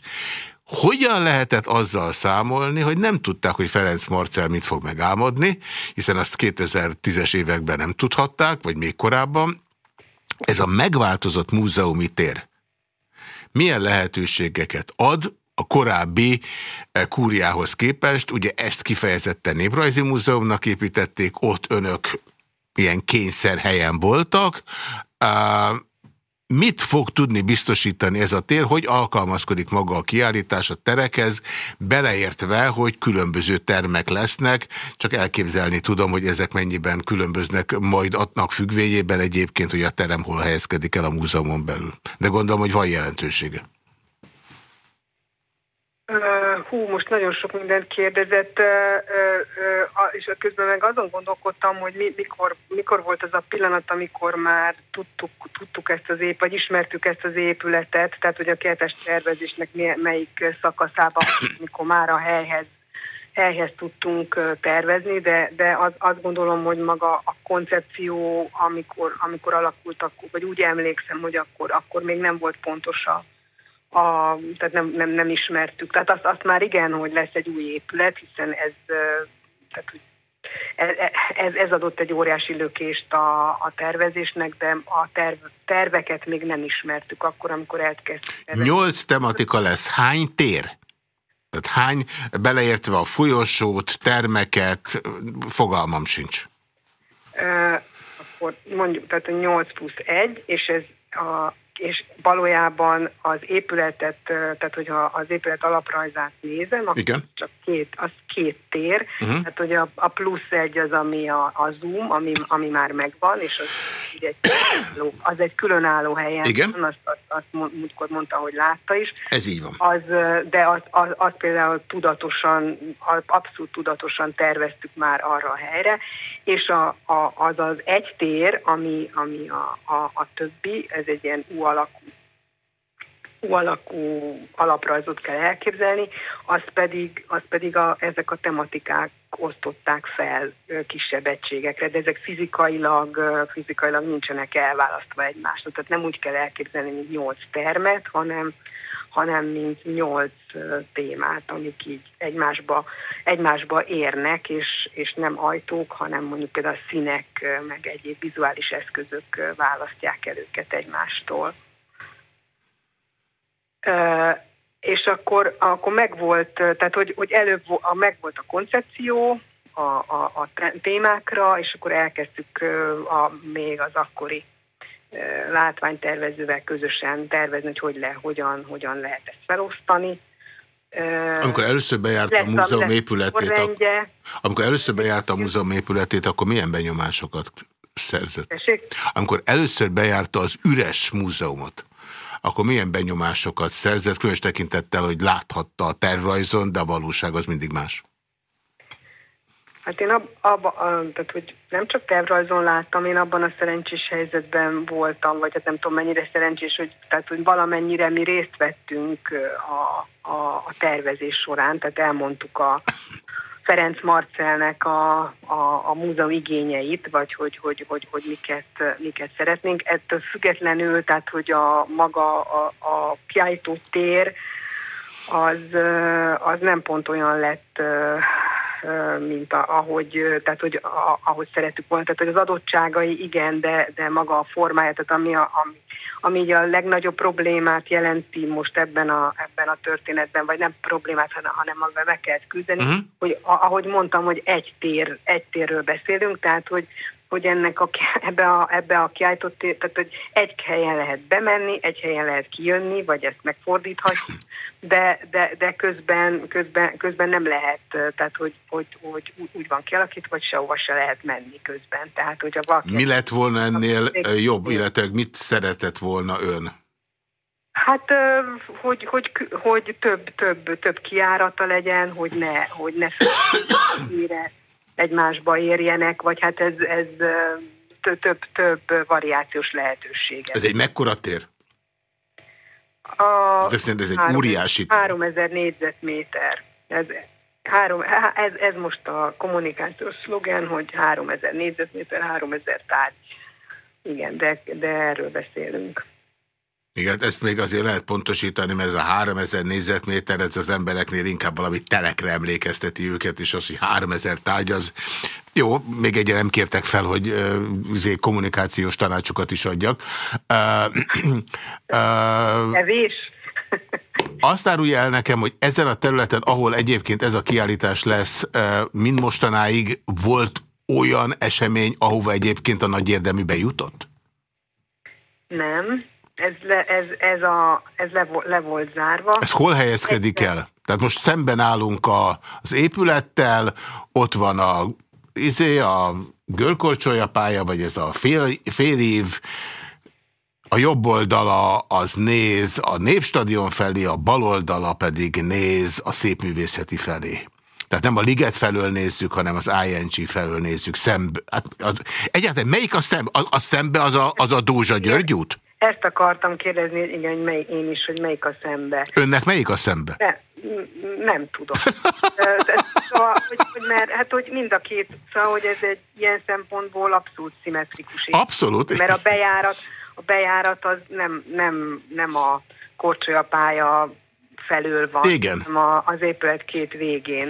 Hogyan lehetett azzal számolni, hogy nem tudták, hogy Ferenc Marcel mit fog megálmodni, hiszen azt 2010-es években nem tudhatták, vagy még korábban. Ez a megváltozott múzeumi tér milyen lehetőségeket ad a korábbi eh, kúriához képest, ugye ezt kifejezetten Néprajzi Múzeumnak építették, ott önök ilyen kényszer helyen voltak, Mit fog tudni biztosítani ez a tér, hogy alkalmazkodik maga a kiállítás a terekhez, beleértve, hogy különböző termek lesznek, csak elképzelni tudom, hogy ezek mennyiben különböznek majd adnak függvényében egyébként, hogy a terem hol helyezkedik el a múzeumon belül. De gondolom, hogy van jelentősége. Hú, most nagyon sok mindent kérdezett, és közben meg azon gondolkodtam, hogy mikor, mikor volt az a pillanat, amikor már tudtuk, tudtuk ezt az ép, vagy ismertük ezt az épületet, tehát hogy a kertes tervezésnek melyik szakaszában, mikor már a helyhez ehhez tudtunk tervezni, de, de az, azt gondolom, hogy maga a koncepció, amikor, amikor alakult, akkor, vagy úgy emlékszem, hogy akkor, akkor még nem volt pontos a, a tehát nem, nem, nem ismertük. Tehát azt, azt már igen, hogy lesz egy új épület, hiszen ez, tehát, ez, ez, ez adott egy óriási lökést a, a tervezésnek, de a terv, terveket még nem ismertük akkor, amikor elkezdtük. Nyolc tematika lesz. Hány tér? Tehát hány, beleértve a folyosót, termeket, fogalmam sincs. Uh, akkor mondjuk, tehát a 8 plusz 1, és ez a és valójában az épületet, tehát hogyha az épület alaprajzát nézem, akkor Igen. csak két, az két tér, uh-huh. tehát hogy a, a plusz egy az, ami a, a Zoom, ami, ami már megvan, és az, egy, az egy különálló helyen Igen. azt, azt, azt múltkor mondta, hogy látta is. Ez így van. Az, de az, az, az például tudatosan, abszolút tudatosan terveztük már arra a helyre, és a, a, az az egy tér, ami, ami a, a, a többi, ez egy ilyen U alakú alakú alaprajzot kell elképzelni, az pedig, az pedig a, ezek a tematikák osztották fel kisebb egységekre, de ezek fizikailag, fizikailag nincsenek elválasztva egymástól. Tehát nem úgy kell elképzelni, mint nyolc termet, hanem, hanem mint nyolc témát, amik így egymásba, egymásba érnek, és, és nem ajtók, hanem mondjuk például színek, meg egyéb vizuális eszközök választják el őket egymástól és akkor, akkor megvolt, tehát hogy, hogy előbb a, megvolt a koncepció a, a, a témákra, és akkor elkezdtük a, még az akkori látványtervezővel közösen tervezni, hogy hogy le, hogyan, hogyan lehet ezt felosztani. Amikor először bejárt a múzeum épületét, a, amikor először bejárt a múzeum épületét, akkor milyen benyomásokat szerzett? Tessék? Amikor először bejárta az üres múzeumot, akkor milyen benyomásokat szerzett, különös tekintettel, hogy láthatta a tervrajzon, de a valóság az mindig más? Hát én ab, abba, tehát, hogy nem csak tervrajzon láttam, én abban a szerencsés helyzetben voltam, vagy hát nem tudom mennyire szerencsés, hogy, tehát, hogy valamennyire mi részt vettünk a, a, a tervezés során, tehát elmondtuk a, Ferenc Marcelnek a, a, a múzeum igényeit, vagy hogy, hogy, hogy, hogy miket, miket szeretnénk. Ettől függetlenül, tehát hogy a maga a, a kiállító tér az, az nem pont olyan lett, mint a, ahogy, tehát, hogy a, ahogy szerettük volna. Tehát, hogy az adottságai igen, de, de maga a formája, tehát ami, a, ami, ami így a legnagyobb problémát jelenti most ebben a, ebben a történetben, vagy nem problémát, hanem, amivel meg kell küzdeni, uh-huh. hogy ahogy mondtam, hogy egy tér, egy térről beszélünk, tehát hogy hogy ennek a, ebbe, a, ebbe a kiállított, tehát hogy egy helyen lehet bemenni, egy helyen lehet kijönni, vagy ezt megfordíthatjuk, de, de, de közben, közben, közben nem lehet, tehát hogy, hogy, hogy úgy van kialakítva, hogy sehova se lehet menni közben. Tehát, hogy a valaki Mi lett volna ennél jobb, illetve mit szeretett volna ön? Hát, hogy, hogy, hogy több, több, több kiárata legyen, hogy ne, hogy ne egymásba érjenek, vagy hát ez, ez több, több variációs lehetőség. Ez egy mekkora tér? A Ezek szerint ez egy három, óriási tér. 3000 négyzetméter. Ez, három, ez, ez most a kommunikációs szlogen, hogy 3000 négyzetméter, 3000 tárgy. Igen, de, de erről beszélünk. Igen, ezt még azért lehet pontosítani, mert ez a 3000 négyzetméter, ez az embereknél inkább valami telekre emlékezteti őket, és az, hogy 3000 tárgy, az jó, még egyre nem kértek fel, hogy uh, kommunikációs tanácsokat is adjak. Uh, uh, Evés? Azt árulja el nekem, hogy ezen a területen, ahol egyébként ez a kiállítás lesz, mind mostanáig volt olyan esemény, ahova egyébként a nagy érdemű bejutott? Nem ez, le, ez, ez, a, ez le, le volt zárva. Ez hol helyezkedik el? Tehát most szemben állunk a, az épülettel, ott van a, izé, a görkorcsolya pálya, vagy ez a fél, fél év, a jobb oldala az néz a Népstadion felé, a bal oldala pedig néz a szépművészeti felé. Tehát nem a Liget felől nézzük, hanem az ING felől nézzük. Szembe. Hát az, egyáltalán melyik a szembe? A, a szembe az a, az a Dózsa György út? Ezt akartam kérdezni, igen, hogy mely, én is, hogy melyik a szembe. Önnek melyik a szembe? Ne, nem tudom. szóval, hogy, hogy, mert hát, hogy mind a két, szóval, hogy ez egy ilyen szempontból abszolút szimmetrikus. Abszolút. Mert a bejárat, a bejárat az nem, nem, nem a korcsolyapálya felől van, Igen. hanem a, az épület két végén.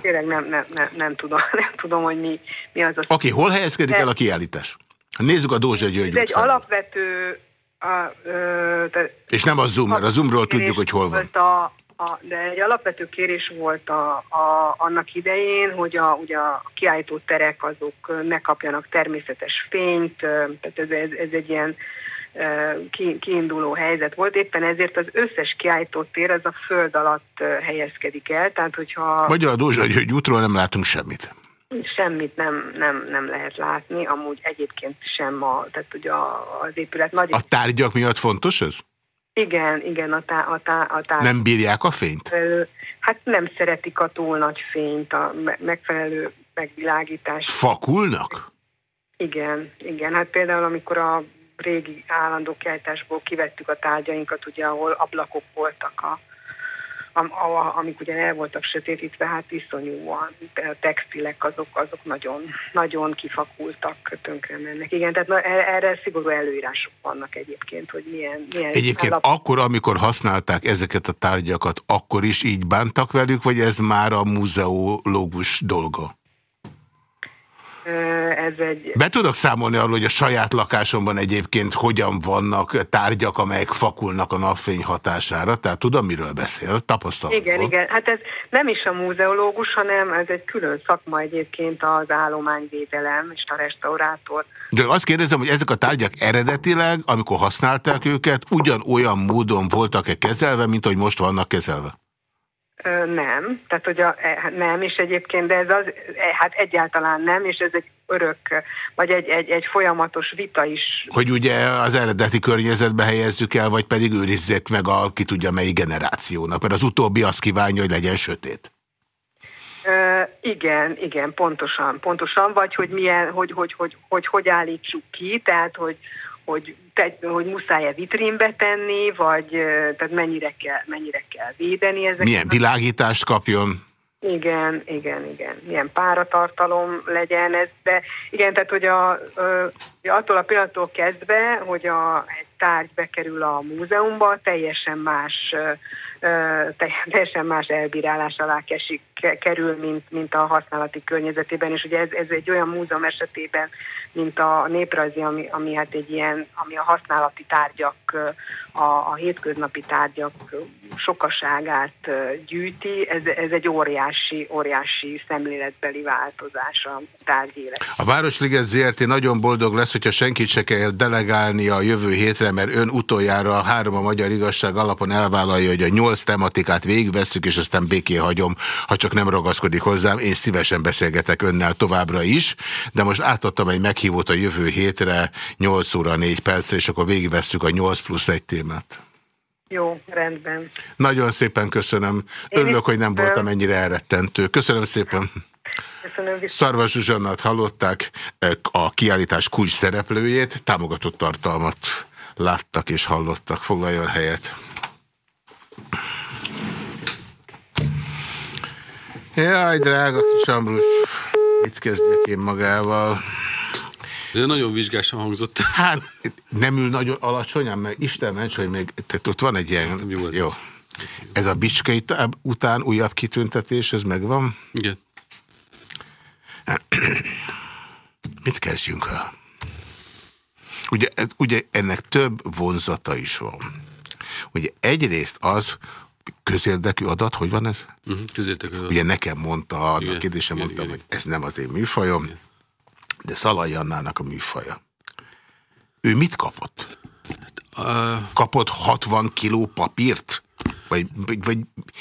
Tényleg nem, nem, nem, nem, tudom, nem tudom, hogy mi, mi az a... Oké, okay, hol helyezkedik el a kiállítás? Nézzük a Dózsa György Ez egy fel. alapvető... A, ö, te, És nem a Zoom, mert a Zoomról tudjuk, hogy hol van. A, a, de egy alapvető kérés volt a, a, annak idején, hogy a, ugye a kiállító terek azok ne kapjanak természetes fényt, tehát ez, ez, ez egy ilyen ki, kiinduló helyzet volt, éppen ezért az összes kiállító tér az a föld alatt helyezkedik el, tehát hogyha... Magyar a Dózsa György útról nem látunk semmit. Semmit nem, nem, nem lehet látni, amúgy egyébként sem a, tehát ugye az épület nagy... A tárgyak miatt fontos ez? Igen, igen, a, tá, a, tá, a tárgy... Nem bírják a fényt? Hát nem szeretik a túl nagy fényt, a megfelelő megvilágítás. Fakulnak? Igen, igen. Hát például amikor a régi állandó kiállításból kivettük a tárgyainkat, ugye, ahol ablakok voltak a amik ugye el voltak sötétítve, hát iszonyúan, a textilek azok, azok nagyon, nagyon kifakultak, tönkre mennek. Igen, tehát na, e, erre szigorú előírások vannak egyébként, hogy milyen... milyen egyébként állap... akkor, amikor használták ezeket a tárgyakat, akkor is így bántak velük, vagy ez már a múzeológus dolga? Ez egy... Be tudok számolni arról, hogy a saját lakásomban egyébként hogyan vannak tárgyak, amelyek fakulnak a napfény hatására, tehát tudom, miről beszél, tapasztalat. Igen, igen, hát ez nem is a múzeológus, hanem ez egy külön szakma egyébként az állományvédelem és a restaurátor. De azt kérdezem, hogy ezek a tárgyak eredetileg, amikor használták őket, ugyanolyan módon voltak-e kezelve, mint ahogy most vannak kezelve? Nem, tehát hogy a, e, hát nem, és egyébként, de ez az, e, hát egyáltalán nem, és ez egy örök, vagy egy, egy, egy folyamatos vita is. Hogy ugye az eredeti környezetbe helyezzük el, vagy pedig őrizzék meg a ki tudja melyik generációnak, mert az utóbbi azt kívánja, hogy legyen sötét. Uh, igen, igen, pontosan, pontosan, vagy hogy milyen, hogy hogy, hogy, hogy, hogy állítsuk ki, tehát hogy, hogy, te, hogy muszáj-e vitrínbe tenni, vagy tehát mennyire kell, mennyire kell védeni ezeket. Milyen világítást kapjon? Igen, igen, igen. Milyen páratartalom legyen ez, de igen, tehát hogy a, a, attól a pillanattól kezdve, hogy a, egy tárgy bekerül a múzeumba, teljesen más teljesen más elbírálás alá kesik, kerül, mint, mint a használati környezetében, és ugye ez, ez egy olyan múzeum esetében, mint a néprajzi, ami, ami hát egy ilyen, ami a használati tárgyak, a, a hétköznapi tárgyak sokaságát gyűjti, ez, ez egy óriási, óriási szemléletbeli változás a tárgyélet. A Városliget ZRT nagyon boldog lesz, hogyha senkit se kell delegálni a jövő hétre, mert ön utoljára a három a magyar igazság alapon elvállalja, hogy a nyolc tematikát végigvesszük, és aztán béké hagyom, ha csak nem ragaszkodik hozzám. Én szívesen beszélgetek önnel továbbra is, de most átadtam egy meghívót a jövő hétre 8 óra 4 percre, és akkor végigvesztük a 8 plusz egy témát. Jó, rendben. Nagyon szépen köszönöm. Örülök, hogy nem voltam ennyire elrettentő. Köszönöm szépen. Köszönöm. Szarvas Zsuzsannát hallották, a kiállítás kulcs szereplőjét, támogatott tartalmat láttak és hallottak. Foglaljon helyet. Jaj, drága kis Ambrus, mit kezdjek én magával? De nagyon vizsgásan hangzott. Hát nem ül nagyon alacsonyan, mert Isten ments, hogy még tehát ott van egy ilyen... Jó. Ez, jó. ez a Bicskei után újabb kitüntetés, ez megvan? Igen. Mit kezdjünk el? Ugye, ugye ennek több vonzata is van. Ugye egyrészt az, közérdekű adat, hogy van ez? Uh mhm, -huh, közérdekű adat. Ugye nekem mondta, a kérdésem mondtam, igen, hogy ez nem az én műfajom, igen. de Szalai Annának a műfaja. Ő mit kapott? Uh... Kapott 60 kiló papírt? Vagy, vagy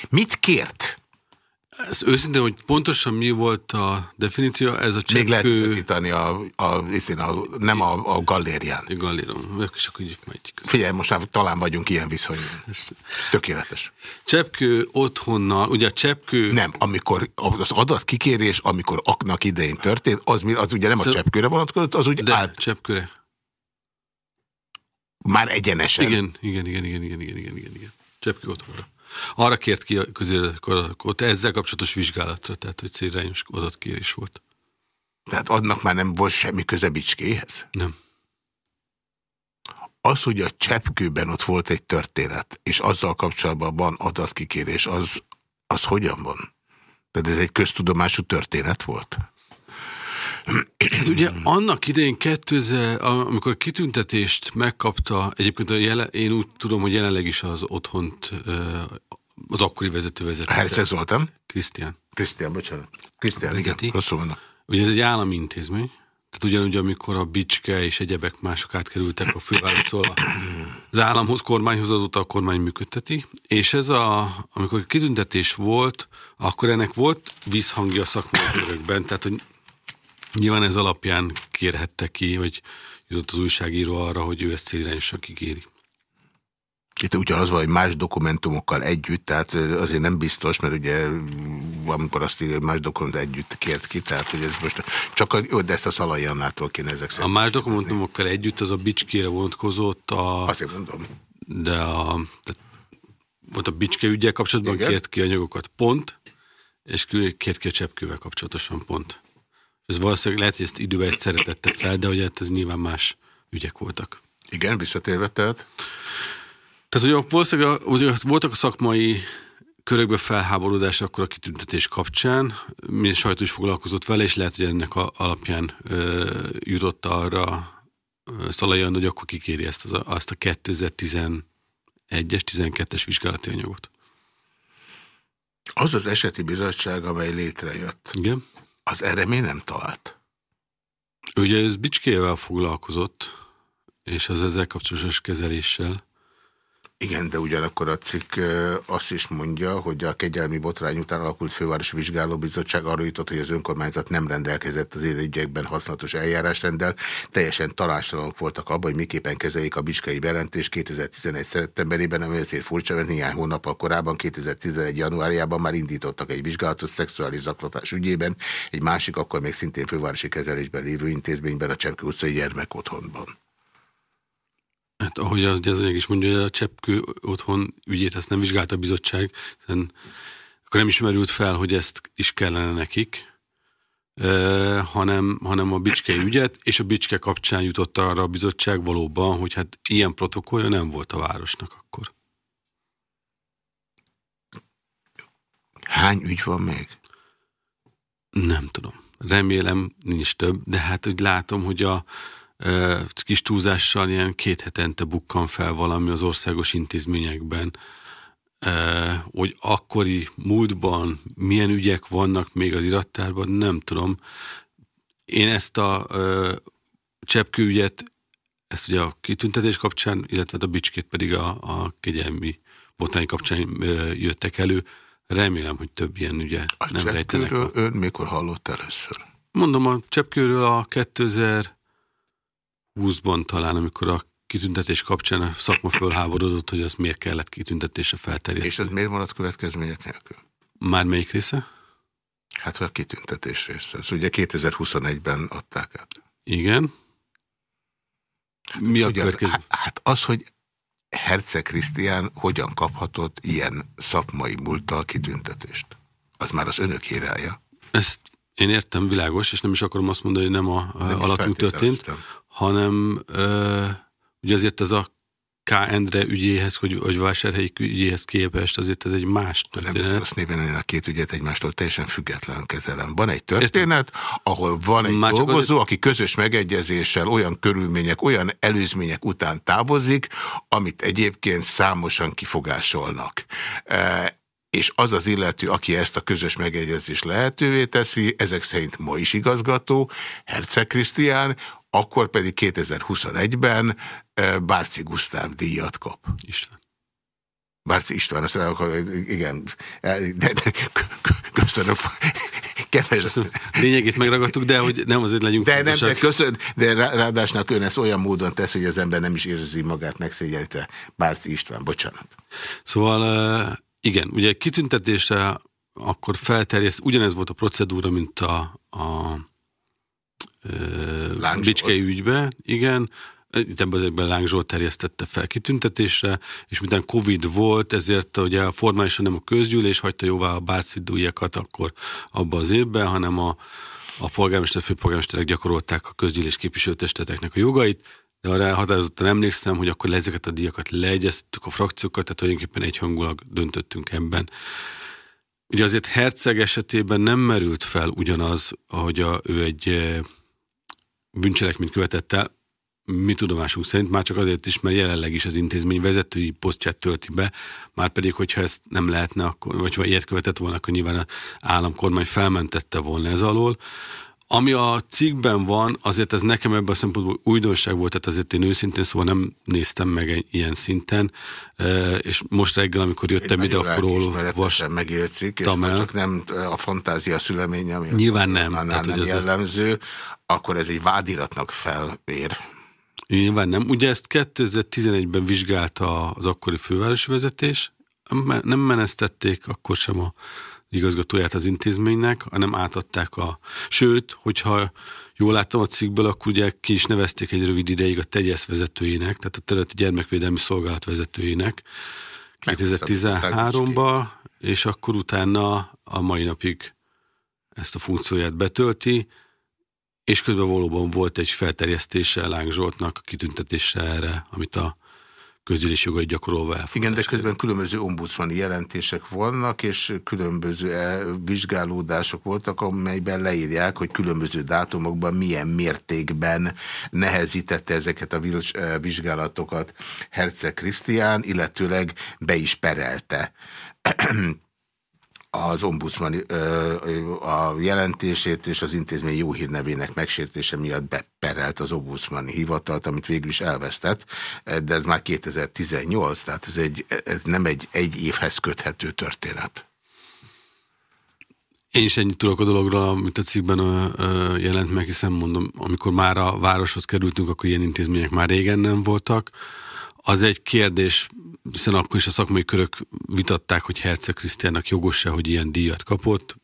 mit kért? Ez őszintén, hogy pontosan mi volt a definíció, ez a cseppkő... Még lehet igazítani a, a, a, nem a, a gallérián. A gallérián, és akkor így majd. Figyelj, most már talán vagyunk ilyen viszonyban. Tökéletes. Cseppkő otthonnal, ugye a cseppkő... Nem, amikor az adat adatkikérés, amikor aknak idején történt, az, az ugye nem szóval... a cseppkőre vonatkozott, az úgy De, állt... cseppkőre. Már egyenesen. Igen, igen, igen, igen, igen, igen, igen, igen. Cseppkő otthonra. Arra kért ki a közélekodat ezzel kapcsolatos vizsgálatra, tehát hogy célrányos adatkérés volt. Tehát annak már nem volt semmi köze Bicskéhez? Nem. Az, hogy a cseppkőben ott volt egy történet, és azzal kapcsolatban van adatkikérés, az, az hogyan van? Tehát ez egy köztudomású történet volt? Ez ugye annak idején 2000, amikor kitüntetést megkapta, egyébként a jele, én úgy tudom, hogy jelenleg is az otthont az akkori vezető vezető. Herceg Zoltán? Krisztián. Krisztián, bocsánat. Krisztián, igen, rosszul mondom. Ugye ez egy állami intézmény, tehát ugyanúgy, amikor a Bicske és egyebek mások átkerültek a fővárosról, az államhoz, kormányhoz azóta a kormány működteti, és ez a, amikor kitüntetés volt, akkor ennek volt vízhangja a szakmai körökben, tehát hogy nyilván ez alapján kérhette ki, hogy jutott az újságíró arra, hogy ő ezt célirányosan kikéri. Itt ugyanaz van, hogy más dokumentumokkal együtt, tehát azért nem biztos, mert ugye amikor azt írja, hogy más dokumentumot együtt kért ki, tehát hogy ez most csak a, de ezt a Szalai Annától kéne ezek szerint. A más dokumentumokkal együtt az a Bicskére vonatkozott. A, azért mondom. De a, de volt a Bicske ügyel kapcsolatban Igen? kért ki anyagokat pont, és kért ki a cseppkővel kapcsolatosan pont. Ez valószínűleg lehet, hogy ezt időben egyszerre tette fel, de hogy hát ez nyilván más ügyek voltak. Igen, visszatérve tehát? Tehát, hogy valószínűleg hogy voltak a szakmai körökbe felháborodás akkor a kitüntetés kapcsán, minden sajtó is foglalkozott vele, és lehet, hogy ennek a, alapján ö, jutott arra Szalajan, hogy akkor kikéri ezt az, azt a 2011-es, 12-es vizsgálati anyagot. Az az eseti bizottság, amely létrejött, Igen? Az erre miért nem talált? Ugye ez Bicskével foglalkozott, és az ezzel kapcsolatos kezeléssel. Igen, de ugyanakkor a cikk azt is mondja, hogy a kegyelmi botrány után alakult fővárosi vizsgálóbizottság arra jutott, hogy az önkormányzat nem rendelkezett az ügyekben használatos eljárásrenddel. Teljesen talástalanok voltak abban, hogy miképpen kezeljék a bicskai bejelentés 2011. szeptemberében, ami ezért furcsa, mert néhány hónappal korábban, 2011. januárjában már indítottak egy vizsgálatot szexuális zaklatás ügyében, egy másik, akkor még szintén fővárosi kezelésben lévő intézményben, a Cserkő utcai gyermekotthonban. Hát ahogy az, az anyag is mondja, hogy a Cseppkő otthon ügyét ezt nem vizsgálta a bizottság, hiszen akkor nem ismerült fel, hogy ezt is kellene nekik, eh, hanem, hanem a Bicske ügyet, és a Bicske kapcsán jutott arra a bizottság valóban, hogy hát ilyen protokollja nem volt a városnak akkor. Hány ügy van még? Nem tudom. Remélem nincs több, de hát hogy látom, hogy a, kis túlzással ilyen két hetente bukkan fel valami az országos intézményekben, hogy akkori múltban milyen ügyek vannak még az irattárban, nem tudom. Én ezt a cseppkő ügyet, ezt ugye a kitüntetés kapcsán, illetve a bicskét pedig a, a kegyelmi botány kapcsán jöttek elő. Remélem, hogy több ilyen ügye a nem rejtenek. A ön mikor hallott először? Mondom, a cseppkőről a 2000 20-ban talán, amikor a kitüntetés kapcsán a szakma fölháborodott, hogy az miért kellett kitüntetésre felterjeszteni. És ez miért maradt következmények nélkül? Már melyik része? Hát a kitüntetés része. Ez ugye 2021-ben adták át. Igen. Mi a következő? Hát az, hogy Herceg Krisztián hogyan kaphatott ilyen szakmai múlttal kitüntetést? Az már az önök hírája. Ezt én értem, világos, és nem is akarom azt mondani, hogy nem a, nem alattunk történt, hanem ö, ugye azért ez a K. Endre ügyéhez, hogy, hogy vásárhelyi ügyéhez képest, azért ez egy más történet. Nem rossz néven, én a két ügyet egymástól teljesen független kezelem. Van egy történet, Értem. ahol van egy Már dolgozó, azért... aki közös megegyezéssel olyan körülmények, olyan előzmények után távozik, amit egyébként számosan kifogásolnak és az az illető, aki ezt a közös megegyezést lehetővé teszi, ezek szerint ma is igazgató, Herceg Krisztián, akkor pedig 2021-ben Bárci Gusztáv díjat kap. István. Bárci István, azt el, igen, de, de, köszönöm. Keves. Lényegét megragadtuk, de hogy nem azért legyünk De fontosak. nem, de köszön, de ráadásnak ön ezt olyan módon tesz, hogy az ember nem is érzi magát megszégyenítve. Bárci István, bocsánat. Szóval igen, ugye kitüntetésre akkor felterjeszt, ugyanez volt a procedúra, mint a, a Bicskei ügybe, igen, itt ebben az Láng Zsolt terjesztette fel kitüntetésre, és miután Covid volt, ezért ugye formálisan nem a közgyűlés hagyta jóvá a bárcidújakat akkor abban az évben, hanem a, a polgármester, főpolgármesterek gyakorolták a közgyűlés képviselőtesteteknek a jogait, de arra határozottan emlékszem, hogy akkor ezeket a díjakat leegyeztük a frakciókat, tehát tulajdonképpen egyhangulag döntöttünk ebben. Ugye azért Herceg esetében nem merült fel ugyanaz, ahogy a, ő egy eh, bűncselekményt követett el, mi tudomásunk szerint, már csak azért is, mert jelenleg is az intézmény vezetői posztját tölti be, már pedig, hogyha ezt nem lehetne, akkor, vagy ha ilyet követett volna, akkor nyilván az államkormány felmentette volna ez alól. Ami a cikkben van, azért ez nekem ebben a szempontból újdonság volt, tehát azért én őszintén szóval nem néztem meg ilyen szinten, és most reggel, amikor jöttem ide, akkor olvastam. megélt cikk, és el. csak nem a fantázia szüleménye, ami Nyilván nem. Tehát, nem jellemző, az... akkor ez egy vádiratnak felér. Nyilván nem. Ugye ezt 2011-ben vizsgálta az akkori fővárosi vezetés, nem menesztették akkor sem a igazgatóját az intézménynek, hanem átadták a... Sőt, hogyha jól láttam a cikkből, akkor ugye ki is nevezték egy rövid ideig a tegyesz vezetőjének, tehát a területi gyermekvédelmi szolgálat vezetőjének 2013-ba, és akkor utána a mai napig ezt a funkcióját betölti, és közben valóban volt egy felterjesztése Láng Zsoltnak a kitüntetése erre, amit a közgyűlés jogait gyakorolva elfogadás. Igen, de közben különböző ombudsmani jelentések vannak, és különböző eh, vizsgálódások voltak, amelyben leírják, hogy különböző dátumokban milyen mértékben nehezítette ezeket a eh, vizsgálatokat Herceg Krisztián, illetőleg be is perelte az ombudsman a jelentését és az intézmény jó hírnevének megsértése miatt beperelt az ombudsmani hivatalt, amit végül is elvesztett, de ez már 2018, tehát ez, egy, ez nem egy egy évhez köthető történet. Én is ennyit tudok a dologról, amit a cikkben jelent meg, hiszen mondom, amikor már a városhoz kerültünk, akkor ilyen intézmények már régen nem voltak. Az egy kérdés, hiszen akkor is a szakmai körök vitatták, hogy Herceg Krisztiának jogos-e, hogy ilyen díjat kapott.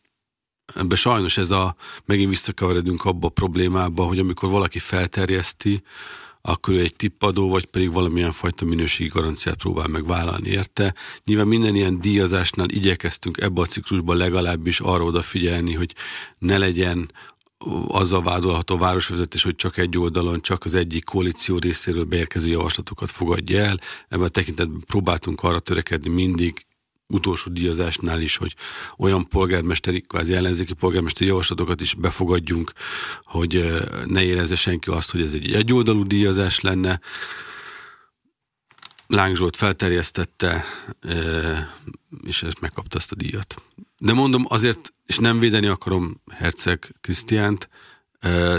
Ebben sajnos ez a, megint visszakeveredünk abba a problémába, hogy amikor valaki felterjeszti, akkor ő egy tippadó, vagy pedig valamilyen fajta minőségi garanciát próbál meg vállalni érte. Nyilván minden ilyen díjazásnál igyekeztünk ebbe a ciklusban legalábbis arra odafigyelni, hogy ne legyen azzal vádolható a városvezetés, hogy csak egy oldalon, csak az egyik koalíció részéről beérkező javaslatokat fogadja el. Ebben a tekintetben próbáltunk arra törekedni mindig, utolsó díjazásnál is, hogy olyan polgármesteri, kvázi ellenzéki polgármesteri javaslatokat is befogadjunk, hogy ne érezze senki azt, hogy ez egy egyoldalú díjazás lenne. Láng Zsolt felterjesztette, és ezt megkapta azt a díjat. De mondom, azért, és nem védeni akarom Herceg Krisztiánt,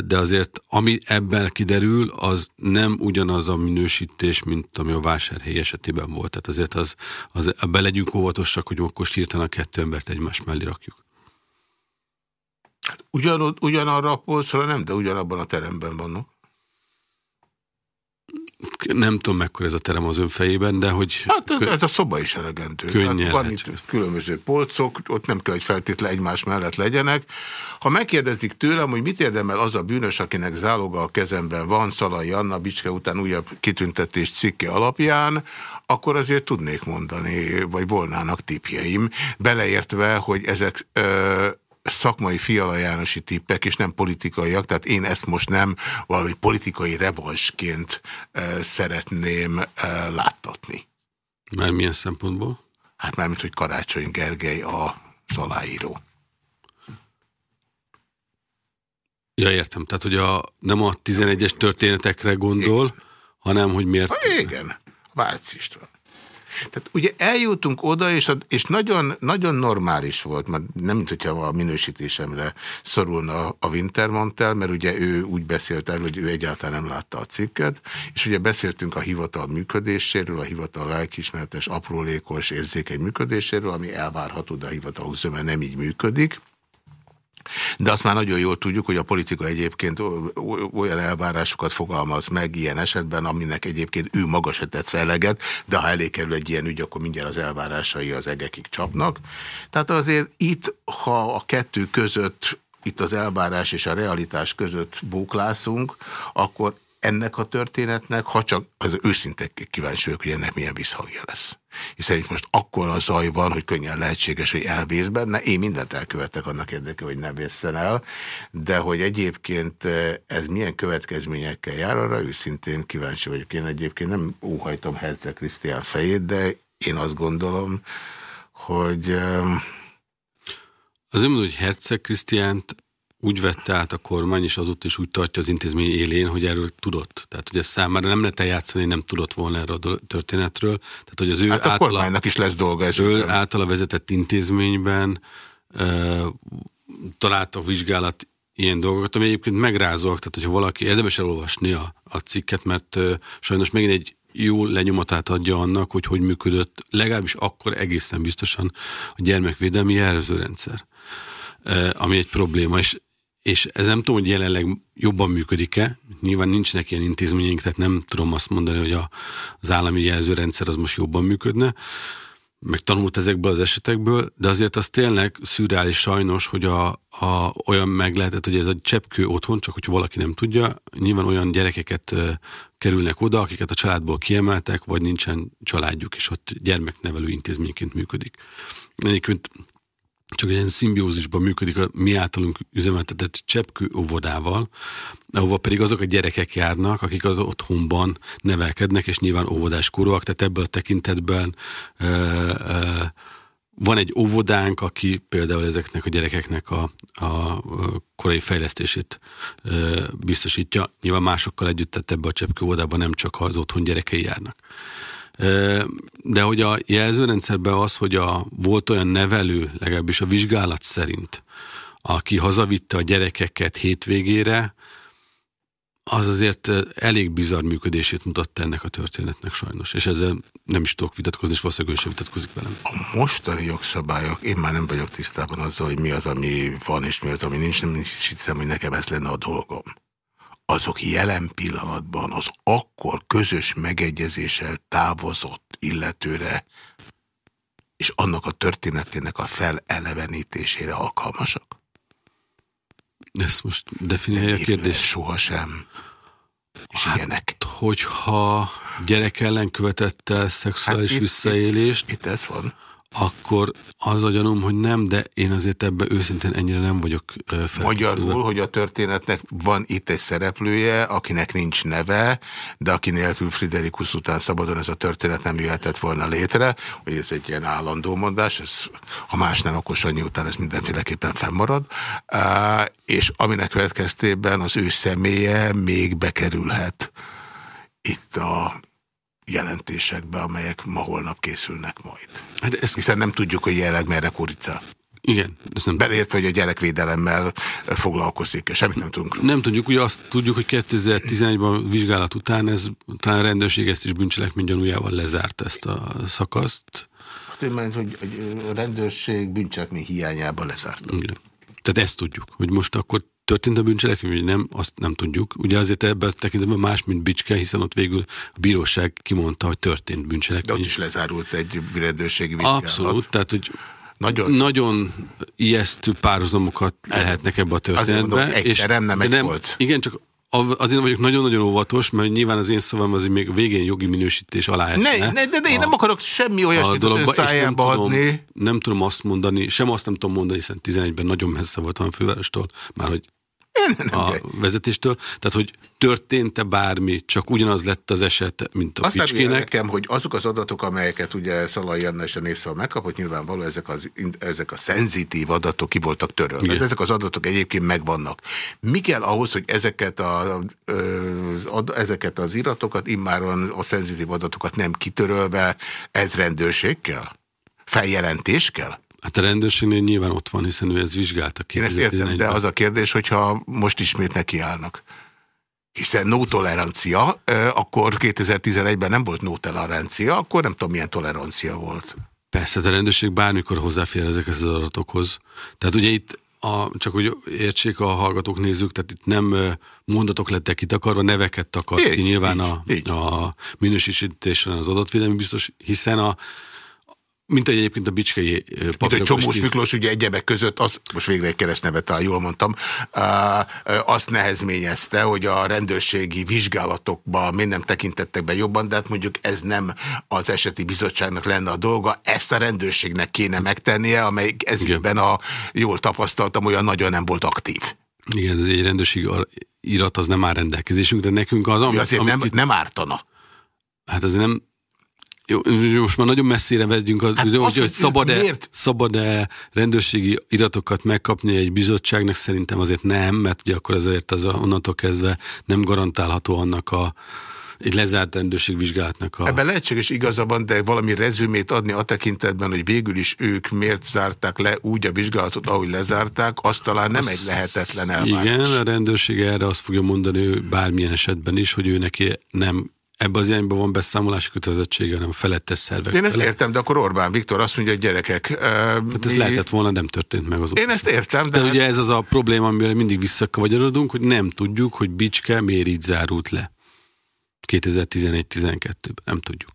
de azért ami ebben kiderül, az nem ugyanaz a minősítés, mint ami a vásárhely esetében volt. Tehát azért az, az ebben legyünk óvatosak, hogy most hirtelen a kettő embert egymás mellé rakjuk. Hát ugyan, ugyanarra a polcra nem, de ugyanabban a teremben vannak nem tudom, mekkora ez a terem az ön fejében, de hogy... Hát ez a szoba is elegendő. Könnyen hát van itt különböző polcok, ott nem kell, hogy feltétlen egymás mellett legyenek. Ha megkérdezik tőlem, hogy mit érdemel az a bűnös, akinek záloga a kezemben van, Szalai Anna Bicske után újabb kitüntetés cikke alapján, akkor azért tudnék mondani, vagy volnának tipjeim, beleértve, hogy ezek... Ö, szakmai Fiala Jánosi tippek, és nem politikaiak, tehát én ezt most nem valami politikai revansként e, szeretném e, láttatni. Már milyen szempontból? Hát mármint, hogy Karácsony Gergely a szaláíró. Ja, értem. Tehát, hogy a, nem a 11-es történetekre gondol, hanem, hogy miért... Ha, igen, Várc István. Tehát ugye eljutunk oda, és, a, és nagyon, nagyon normális volt, mert nem mint hogyha a minősítésemre szorulna a Wintermantel, mert ugye ő úgy beszélt el, hogy ő egyáltalán nem látta a cikket, és ugye beszéltünk a hivatal működéséről, a hivatal lelkismeretes, aprólékos, érzékeny működéséről, ami elvárható, de a hivatal zöme nem így működik. De azt már nagyon jól tudjuk, hogy a politika egyébként olyan elvárásokat fogalmaz meg ilyen esetben, aminek egyébként ő maga se tetsz eleget, de ha elé kerül egy ilyen ügy, akkor mindjárt az elvárásai az egekig csapnak. Tehát azért itt, ha a kettő között itt az elvárás és a realitás között bóklászunk, akkor ennek a történetnek, ha csak az őszinte kíváncsi vagyok, hogy ennek milyen visszhangja lesz. Hiszen itt most akkor a zaj van, hogy könnyen lehetséges, hogy elvész benne. Én mindent elkövettek annak érdekében, hogy ne vészen el, de hogy egyébként eh, ez milyen következményekkel jár, arra őszintén kíváncsi vagyok. Én egyébként nem óhajtom Herceg Krisztián fejét, de én azt gondolom, hogy... Az mondom, hogy Herceg Krisztiánt úgy vette át a kormány, és azóta is úgy tartja az intézmény élén, hogy erről tudott. Tehát, hogy ez számára nem lehet eljátszani, nem tudott volna erről a történetről. Tehát, hogy az ő hát a általa, kormánynak is lesz dolga ez. Ő általa vezetett intézményben uh, találtak vizsgálat ilyen dolgokat, ami egyébként megrázóak, tehát hogyha valaki érdemes elolvasni a, a cikket, mert uh, sajnos megint egy jó lenyomatát adja annak, hogy hogy működött legalábbis akkor egészen biztosan a gyermekvédelmi jelzőrendszer, uh, ami egy probléma, és és ez nem tudom, hogy jelenleg jobban működik-e. Nyilván nincsenek ilyen intézményeink, tehát nem tudom azt mondani, hogy a, az állami jelzőrendszer az most jobban működne, meg tanult ezekből az esetekből, de azért az tényleg szürreális sajnos, hogy a, a, olyan meg lehetett, hogy ez a cseppkő otthon, csak hogyha valaki nem tudja, nyilván olyan gyerekeket kerülnek oda, akiket a családból kiemeltek, vagy nincsen családjuk, és ott gyermeknevelő intézményként működik. Egyébként csak egy ilyen szimbiózisban működik a mi általunk üzemeltetett cseppkő óvodával, ahova pedig azok a gyerekek járnak, akik az otthonban nevelkednek, és nyilván óvodáskorúak, tehát ebből a tekintetben ö, ö, van egy óvodánk, aki például ezeknek a gyerekeknek a, a korai fejlesztését ö, biztosítja. Nyilván másokkal együtt, tehát ebbe a cseppkő óvodában nem csak az otthon gyerekei járnak. De hogy a jelzőrendszerben az, hogy a, volt olyan nevelő, legalábbis a vizsgálat szerint, aki hazavitte a gyerekeket hétvégére, az azért elég bizarr működését mutatta ennek a történetnek sajnos, és ezzel nem is tudok vitatkozni, és valószínűleg sem vitatkozik velem. A mostani jogszabályok, én már nem vagyok tisztában azzal, hogy mi az, ami van, és mi az, ami nincs, nem is hiszem, hogy nekem ez lenne a dolgom azok jelen pillanatban az akkor közös megegyezéssel távozott illetőre és annak a történetének a felelevenítésére alkalmasak? Ezt most definiálja a kérdés. Sohasem. És hát, ilyenek. hogyha gyerek ellen követett el szexuális hát itt, visszaélést. Itt, itt ez van akkor az a gyanúm, hogy nem, de én azért ebben őszintén ennyire nem vagyok felkészülve. Magyarul, hogy a történetnek van itt egy szereplője, akinek nincs neve, de aki nélkül Friderikus után szabadon ez a történet nem jöhetett volna létre, hogy ez egy ilyen állandó mondás, ez, ha más nem, akkor Sanyi után ez mindenféleképpen fennmarad, és aminek következtében az ő személye még bekerülhet itt a jelentésekbe, amelyek ma holnap készülnek majd. Hát ez... Hiszen nem tudjuk, hogy jelenleg merre kurica. Igen. Ez nem Belértve, hogy a gyerekvédelemmel foglalkozik, és semmit nem tudunk. Nem tudjuk, ugye azt tudjuk, hogy 2011-ben vizsgálat után ez talán a rendőrség ezt is bűncselekmény gyanújával lezárt ezt a szakaszt. Hát én hogy a rendőrség bűncselekmény hiányában lezárt. Igen. Tehát ezt tudjuk, hogy most akkor történt a bűncselekmény, vagy nem, azt nem tudjuk. Ugye azért ebben a tekintetben más, mint Bicske, hiszen ott végül a bíróság kimondta, hogy történt bűncselekmény. De ott is lezárult egy rendőrségi vizsgálat. Abszolút, tehát hogy nagyon, nagyon ijesztő párhuzamokat lehetnek ebbe a történetbe. Azért mondom, egy és terem, nem egy nem, Igen, csak azért vagyok nagyon-nagyon óvatos, mert nyilván az én szavam az még végén jogi minősítés alá esne. Ne, ne, de, de én nem akarok semmi olyasmit az ön szájába nem adni. Tudom, nem tudom azt mondani, sem azt nem tudom mondani, hiszen 11-ben nagyon messze volt van fővárostól, már hogy a vezetéstől. Tehát, hogy történt-e bármi, csak ugyanaz lett az eset, mint a Azt Picskének. nekem, hogy azok az adatok, amelyeket ugye Szalai Janna és a Népszava megkapott, nyilvánvaló ezek, az, ezek a szenzitív adatok ki voltak törölve. De ezek az adatok egyébként megvannak. Mi kell ahhoz, hogy ezeket, a, az, ezeket az iratokat, immáron a szenzitív adatokat nem kitörölve, ez rendőrség kell? Feljelentés kell? Hát a rendőrségnél nyilván ott van, hiszen ő ez vizsgálta Én ezt értem, de az a kérdés, hogyha most ismét nekiállnak. Hiszen no tolerancia, akkor 2011-ben nem volt no tolerancia, akkor nem tudom milyen tolerancia volt. Persze, a rendőrség bármikor hozzáfér ezekhez az adatokhoz. Tehát ugye itt a, csak hogy értsék a hallgatók, nézzük, tehát itt nem mondatok lettek itt akarva, neveket takar ki nyilván így, a, így. a minősítésen az adatvédelmi biztos, hiszen a, mint hogy egyébként a Bicskei Mint hogy Csomós Miklós ugye egyebek között, az, most végre egy keresztnevet talán jól mondtam, azt nehezményezte, hogy a rendőrségi vizsgálatokba még nem tekintettek be jobban, de hát mondjuk ez nem az eseti bizottságnak lenne a dolga, ezt a rendőrségnek kéne megtennie, amelyik ezügyben a jól tapasztaltam, olyan nagyon nem volt aktív. Igen, ez egy rendőrség irat az nem áll rendelkezésünkre, nekünk az... Ami, azért nem, nem ártana. Hát azért nem, jó, most már nagyon messzire vegyünk, az, hát hogy, hogy szabad-e szabad -e rendőrségi iratokat megkapni egy bizottságnak, szerintem azért nem, mert ugye akkor azért az a, onnantól kezdve nem garantálható annak a egy lezárt rendőrségvizsgálatnak a... Ebben lehetséges igazabban, de valami rezümét adni a tekintetben, hogy végül is ők miért zárták le úgy a vizsgálatot, ahogy lezárták, az talán nem az... egy lehetetlen elvárás. Igen, a rendőrség erre azt fogja mondani ő bármilyen esetben is, hogy ő neki nem ebbe az irányba van beszámolási kötelezettsége, hanem a felettes szervek. Én ezt értem, de akkor Orbán Viktor azt mondja, hogy gyerekek... Uh, hát ez mi... lehetett volna, nem történt meg az Én ezt értem, de... De hát... ugye ez az a probléma, amivel mindig visszakavagyarodunk, hogy nem tudjuk, hogy Bicske miért így zárult le. 2011-12-ben, nem tudjuk.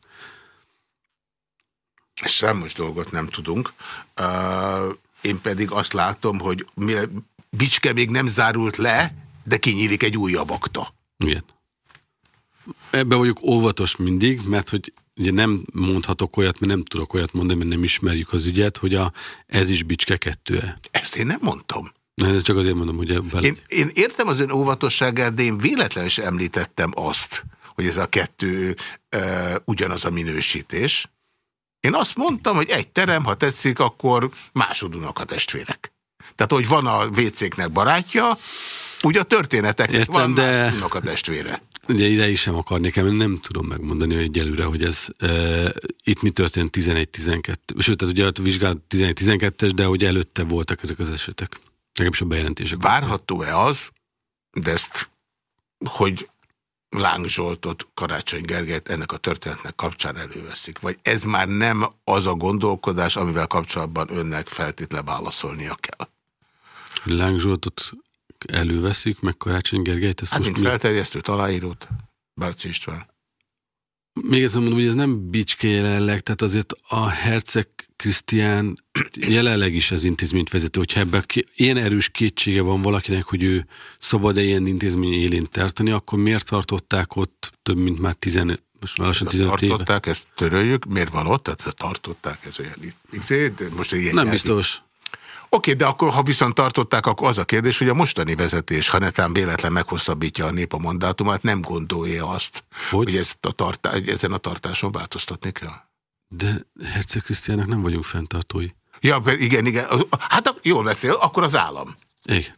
Számos dolgot nem tudunk. Uh, én pedig azt látom, hogy Bicske még nem zárult le, de kinyílik egy újabb akta. Igen. Ebben vagyok óvatos mindig, mert hogy ugye nem mondhatok olyat, mert nem tudok olyat mondani, mert nem ismerjük az ügyet, hogy a, ez is bicske kettő-e. Ezt én nem mondtam. Nem, csak azért mondom, hogy ebben... Én, én értem az ön óvatosságát, de én véletlenül sem említettem azt, hogy ez a kettő uh, ugyanaz a minősítés. Én azt mondtam, hogy egy terem, ha tetszik, akkor másodunak a testvérek. Tehát, hogy van a WC-knek barátja, ugye a történeteknek Értem, van de... a testvére. Ugye ide is sem akarnék el, nem tudom megmondani egyelőre, hogy ez e, itt mi történt 11-12, sőt, tehát ugye a vizsgálat 11-12-es, de hogy előtte voltak ezek az esetek. Legalábbis a bejelentések. Várható-e az, de ezt, hogy Láng Zsoltot, Karácsony Gergelyt ennek a történetnek kapcsán előveszik? Vagy ez már nem az a gondolkodás, amivel kapcsolatban önnek feltétlenül válaszolnia kell? Láng Zsoltot előveszik, meg Karácsony Gergelyt. Ezt hát, most mint mi... felterjesztő taláírót, Bárci István. Még egyszer mondom, hogy ez nem bicske jelenleg, tehát azért a Herceg Krisztián jelenleg is az intézményt vezető, hogyha ebben ilyen erős kétsége van valakinek, hogy ő szabad-e ilyen intézmény élén tartani, akkor miért tartották ott több mint már 15 most már lassan 15 tartották, éve. ezt töröljük, miért van ott? Tehát tartották, ez olyan... Most ilyen nem biztos. Oké, de akkor, ha viszont tartották, akkor az a kérdés, hogy a mostani vezetés, ha netán véletlen meghosszabbítja a nép a mandátumát, nem gondolja azt, hogy, hogy ezt a tartá ezen a tartáson változtatni kell? De Herceg Krisztiának nem vagyunk fenntartói. Ja, igen, igen. Hát jól beszél, akkor az állam. Igen.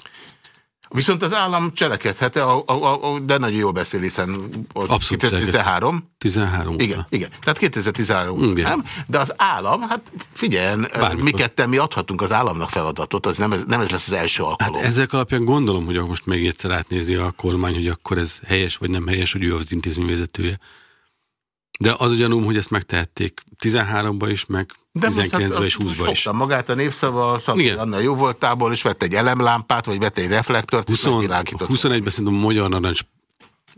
Viszont az állam cselekedhet, a, a, a, de nagyon jól beszél, hiszen Abszolút 2013. 13 Igen, óta. igen. Tehát 2013 igen. nem, de az állam, hát figyeljen, Bármikor. mi ketten mi adhatunk az államnak feladatot, az nem ez, nem ez lesz az első alkalom. Hát ezek alapján gondolom, hogy most még egyszer átnézi a kormány, hogy akkor ez helyes vagy nem helyes, hogy ő az intézmény vezetője. De az ugyanúgy, hogy ezt megtehették 13-ban is, meg 19-ben és 20-ban is. magát a népszava Szabi Anna jó voltából, és vett egy elemlámpát, vagy vett egy reflektort, 20, 21-ben szerintem a Magyar Narancs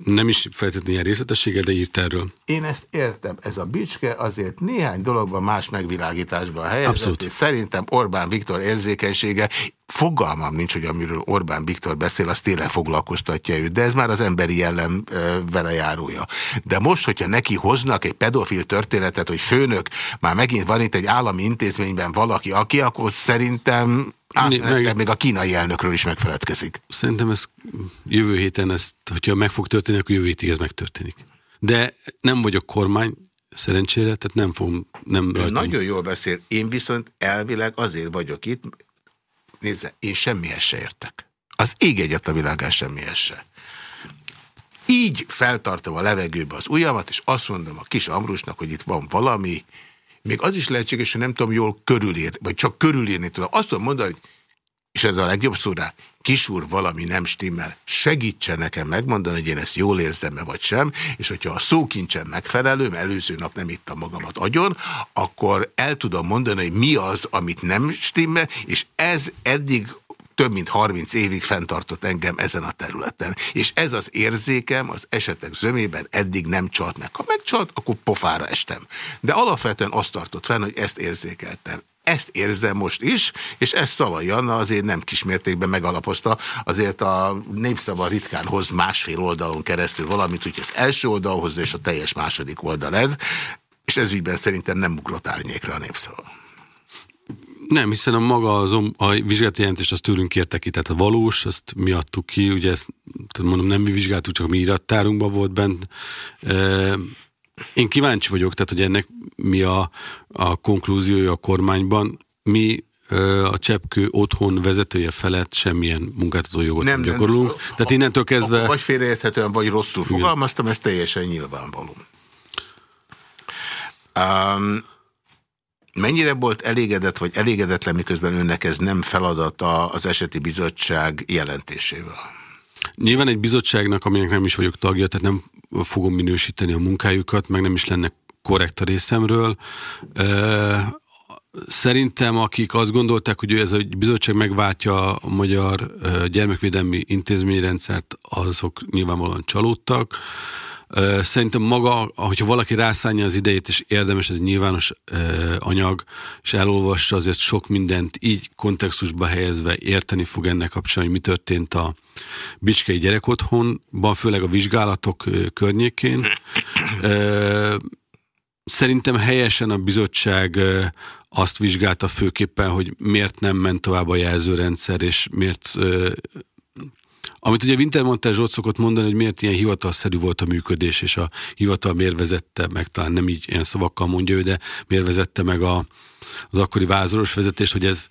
nem is feltétlenül ilyen részletessége, de írt erről. Én ezt értem. Ez a bicske azért néhány dologban más megvilágításban helyezett, Abszolút. és szerintem Orbán Viktor érzékenysége, fogalmam nincs, hogy amiről Orbán Viktor beszél, az tényleg foglalkoztatja őt, de ez már az emberi jellem vele járója. De most, hogyha neki hoznak egy pedofil történetet, hogy főnök, már megint van itt egy állami intézményben valaki, aki, akkor szerintem Átmenetleg még a kínai elnökről is megfeledkezik. Szerintem ez jövő héten, ezt, hogyha meg fog történni, akkor jövő hétig ez megtörténik. De nem vagyok kormány, szerencsére, tehát nem fogom... Nem Ön nagyon jól beszél, én viszont elvileg azért vagyok itt, nézze, én semmihez se értek. Az ég egyet a világán semmihez se. Így feltartom a levegőbe az ujjamat, és azt mondom a kis Ambrusnak, hogy itt van valami, még az is lehetséges, hogy nem tudom jól körülírni, vagy csak körülírni tudom. Azt tudom mondani, hogy, és ez a legjobb szó rá, kisúr valami nem stimmel, segítse nekem megmondani, hogy én ezt jól érzem-e vagy sem, és hogyha a szókincsem megfelelő, mert előző nap nem ittam magamat agyon, akkor el tudom mondani, hogy mi az, amit nem stimmel, és ez eddig több mint 30 évig fenntartott engem ezen a területen. És ez az érzékem az esetek zömében eddig nem csalt meg. Ha megcsalt, akkor pofára estem. De alapvetően azt tartott fenn, hogy ezt érzékeltem. Ezt érzem most is, és ezt Szalai Anna azért nem kismértékben megalapozta, azért a népszava ritkán hoz másfél oldalon keresztül valamit, hogy az első oldalhoz és a teljes második oldal ez, és ez ügyben szerintem nem ugrott árnyékra a népszava. Nem, hiszen a maga az, a vizsgálati jelentést azt tőlünk kértek ki, tehát a valós, azt mi adtuk ki, ugye ezt tehát mondom, nem mi vizsgáltuk, csak a mi irattárunkban volt bent. Én kíváncsi vagyok, tehát hogy ennek mi a, a konklúziója a kormányban. Mi a Cseppkő otthon vezetője felett semmilyen munkáltató jogot nem, nem gyakorlunk. Nem, Tehát innentől kezdve... Vagy félreérthetően, vagy rosszul fogalmaztam, ez teljesen nyilvánvaló. Um, mennyire volt elégedett, vagy elégedetlen, miközben önnek ez nem feladata az eseti bizottság jelentésével? Nyilván egy bizottságnak, aminek nem is vagyok tagja, tehát nem fogom minősíteni a munkájukat, meg nem is lenne korrekt a részemről. Szerintem, akik azt gondolták, hogy ez a bizottság megváltja a magyar gyermekvédelmi intézményrendszert, azok nyilvánvalóan csalódtak. Szerintem maga, hogyha valaki rászánja az idejét, és érdemes, ez egy nyilvános anyag, és elolvassa, azért sok mindent így kontextusba helyezve érteni fog ennek kapcsán, hogy mi történt a Bicskei gyerekotthonban, főleg a vizsgálatok környékén. Szerintem helyesen a bizottság azt vizsgálta főképpen, hogy miért nem ment tovább a jelzőrendszer, és miért amit ugye Winter mondta, Zsolt szokott mondani, hogy miért ilyen hivatalszerű volt a működés, és a hivatal miért vezette meg, talán nem így ilyen szavakkal mondja ő, de miért vezette meg a, az akkori vázoros vezetést, hogy ez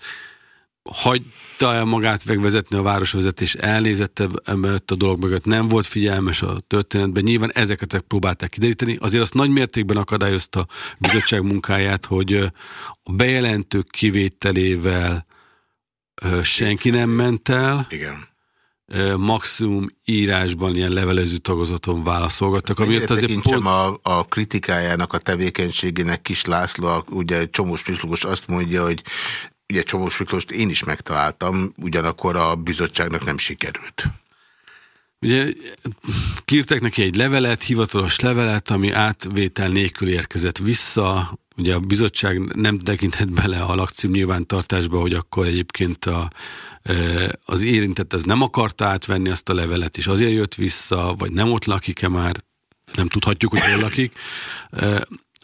hagyta el magát megvezetni a városvezetés, elnézette emellett a dolog mögött, nem volt figyelmes a történetben, nyilván ezeket próbálták kideríteni, azért azt nagy mértékben akadályozta a bizottság munkáját, hogy a bejelentők kivételével senki nem ment el. Igen maximum írásban ilyen levelező tagozaton válaszolgattak. Amiért azért pont... a, a kritikájának, a tevékenységének Kis László, ugye Csomós Miklós azt mondja, hogy ugye Csomós Miklóst én is megtaláltam, ugyanakkor a bizottságnak nem sikerült. Ugye kírtek neki egy levelet, hivatalos levelet, ami átvétel nélkül érkezett vissza, ugye a bizottság nem tekintett bele a lakcím nyilvántartásba, hogy akkor egyébként a, az érintett ez nem akarta átvenni ezt a levelet, és azért jött vissza, vagy nem ott lakik-e már, nem tudhatjuk, hogy hol lakik.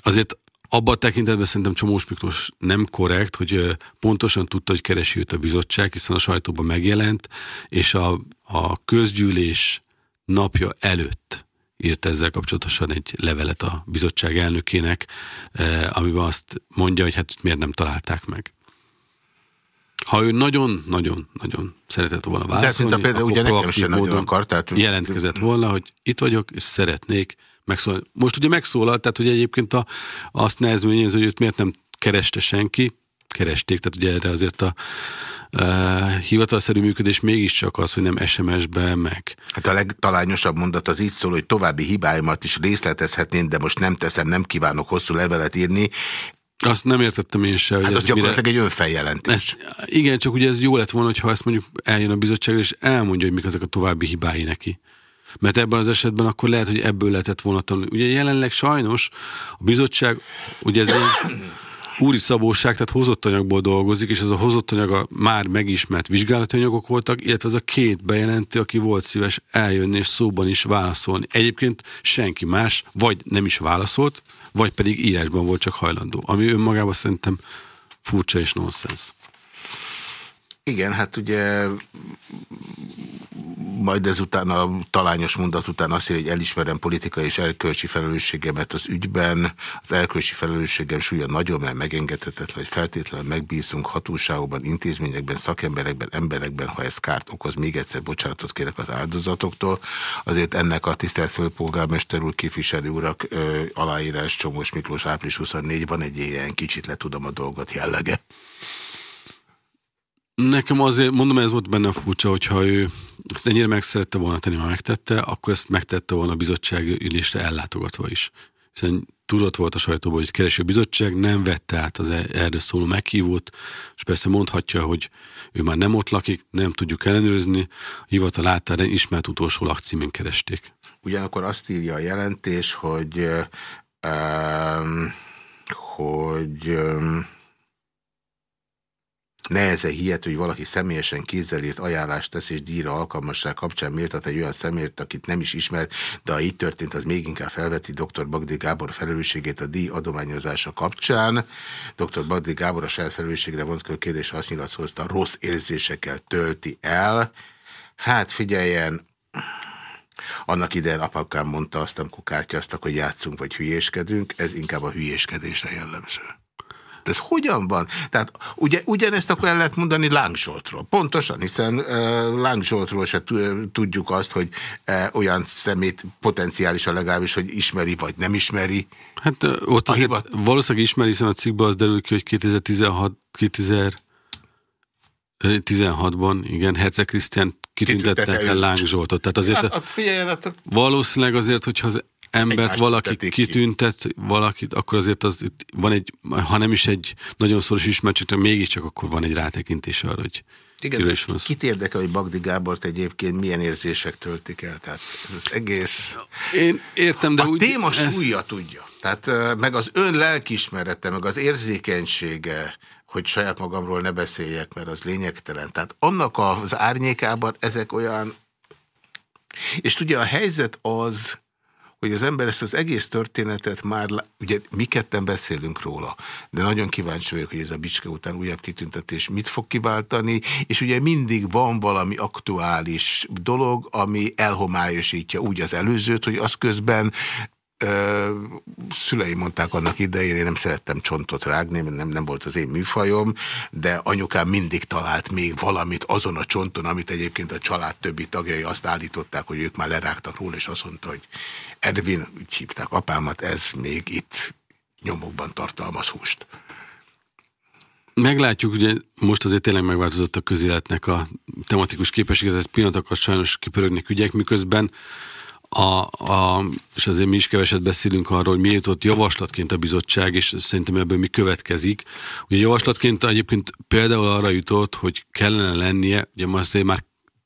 Azért abban a tekintetben szerintem Csomós Miklós nem korrekt, hogy pontosan tudta, hogy keresi őt a bizottság, hiszen a sajtóban megjelent, és a, a közgyűlés napja előtt írt ezzel kapcsolatosan egy levelet a bizottság elnökének, amiben azt mondja, hogy hát miért nem találták meg. Ha ő nagyon-nagyon-nagyon szeretett volna válaszolni, De például ugye nekem sem nagyon akar, tehát... jelentkezett volna, hogy itt vagyok, és szeretnék megszólalni. Most ugye megszólalt, tehát hogy egyébként a, azt nehezményez, hogy őt miért nem kereste senki, keresték, tehát ugye erre azért a uh, hivatalszerű működés mégiscsak az, hogy nem SMS-be meg. Hát a legtalányosabb mondat az így szól, hogy további hibáimat is részletezhetném, de most nem teszem, nem kívánok hosszú levelet írni. Azt nem értettem én se. Hát az gyakorlatilag mire... egy önfeljelentés. Ezt, igen, csak ugye ez jó lett volna, ha ezt mondjuk eljön a bizottság, és elmondja, hogy mik ezek a további hibái neki. Mert ebben az esetben akkor lehet, hogy ebből lehetett volna tanulni. Ugye jelenleg sajnos a bizottság, ugye ez egy úri szabóság, tehát hozott anyagból dolgozik, és ez a hozott anyag a már megismert vizsgálati anyagok voltak, illetve az a két bejelentő, aki volt szíves eljönni és szóban is válaszolni. Egyébként senki más, vagy nem is válaszolt, vagy pedig írásban volt csak hajlandó, ami önmagában szerintem furcsa és nonsens. Igen, hát ugye majd ezután a talányos mondat után azt írja, hogy elismerem politikai és elkölcsi felelősségemet az ügyben. Az elkölcsi felelősségem súlya nagyon, mert megengedhetetlen, hogy feltétlenül megbízunk hatóságokban, intézményekben, szakemberekben, emberekben, ha ez kárt okoz. Még egyszer bocsánatot kérek az áldozatoktól. Azért ennek a tisztelt főpolgármester úr képviselő urak aláírás Csomós Miklós április 24 van egy ilyen kicsit le tudom a dolgot jellege. Nekem azért, mondom, ez volt benne a furcsa, hogyha ő ezt ennyire meg volna tenni, ha megtette, akkor ezt megtette volna a bizottság ülésre ellátogatva is. Hiszen tudott volt a sajtóban, hogy kereső bizottság nem vette át az e- erről szóló meghívót, és persze mondhatja, hogy ő már nem ott lakik, nem tudjuk ellenőrizni, a hivatal által ismert utolsó lakcímén keresték. Ugyanakkor azt írja a jelentés, hogy, um, hogy um, Nehezen hihető, hogy valaki személyesen kézzel írt ajánlást tesz és díjra alkalmasság kapcsán méltat egy olyan személyt, akit nem is ismer, de ha így történt, az még inkább felveti dr. Bagdi Gábor felelősségét a díj adományozása kapcsán. Dr. Bagdi Gábor a saját felelősségre vonatkozó kérdés azt nyilatkozta, rossz érzésekkel tölti el. Hát figyeljen, annak idején apakám mondta azt, amikor kártyáztak, hogy játszunk vagy hülyéskedünk, ez inkább a hülyéskedésre jellemző. De ez hogyan van? Tehát ugye, ugyanezt akkor el lehet mondani Lángzsoltról. Pontosan, hiszen uh, Lángzsoltról se tudjuk azt, hogy uh, olyan szemét potenciálisan legalábbis, hogy ismeri vagy nem ismeri. Hát uh, ott azért hivat... valószínűleg ismeri, hiszen a cikkben az derül ki, hogy 2016 2000 16-ban, igen, Herceg Krisztián kitüntette Láng Zsoltot. Tehát azért hát, figyeljen, hát, valószínűleg azért, hogyha az embert valaki kitüntet, ki. valakit, akkor azért az van egy, ha nem is egy nagyon szoros ismertség, mégiscsak akkor van egy rátekintés arra, hogy igen, kit érdekel, hogy Bagdi Gábort egyébként milyen érzések töltik el? Tehát ez az egész... Én értem, de a úgy... téma ez... súlya tudja. Tehát meg az ön lelkismerete, meg az érzékenysége, hogy saját magamról ne beszéljek, mert az lényegtelen. Tehát annak az árnyékában ezek olyan... És tudja, a helyzet az, hogy az ember ezt az egész történetet már, ugye mi ketten beszélünk róla, de nagyon kíváncsi vagyok, hogy ez a Bicske után újabb kitüntetés mit fog kiváltani, és ugye mindig van valami aktuális dolog, ami elhomályosítja úgy az előzőt, hogy az közben szüleim mondták annak idején, én nem szerettem csontot rágni, nem, nem volt az én műfajom, de anyukám mindig talált még valamit azon a csonton, amit egyébként a család többi tagjai azt állították, hogy ők már lerágtak róla, és azt mondta, hogy Edwin, úgy hívták apámat, ez még itt nyomokban tartalmaz húst. Meglátjuk, ugye most azért tényleg megváltozott a közéletnek a tematikus képességet, pillanatokat sajnos kipörögnek ügyek, miközben a, a, és azért mi is keveset beszélünk arról, hogy mi jutott javaslatként a bizottság, és szerintem ebből mi következik. Ugye javaslatként egyébként például arra jutott, hogy kellene lennie, ugye most már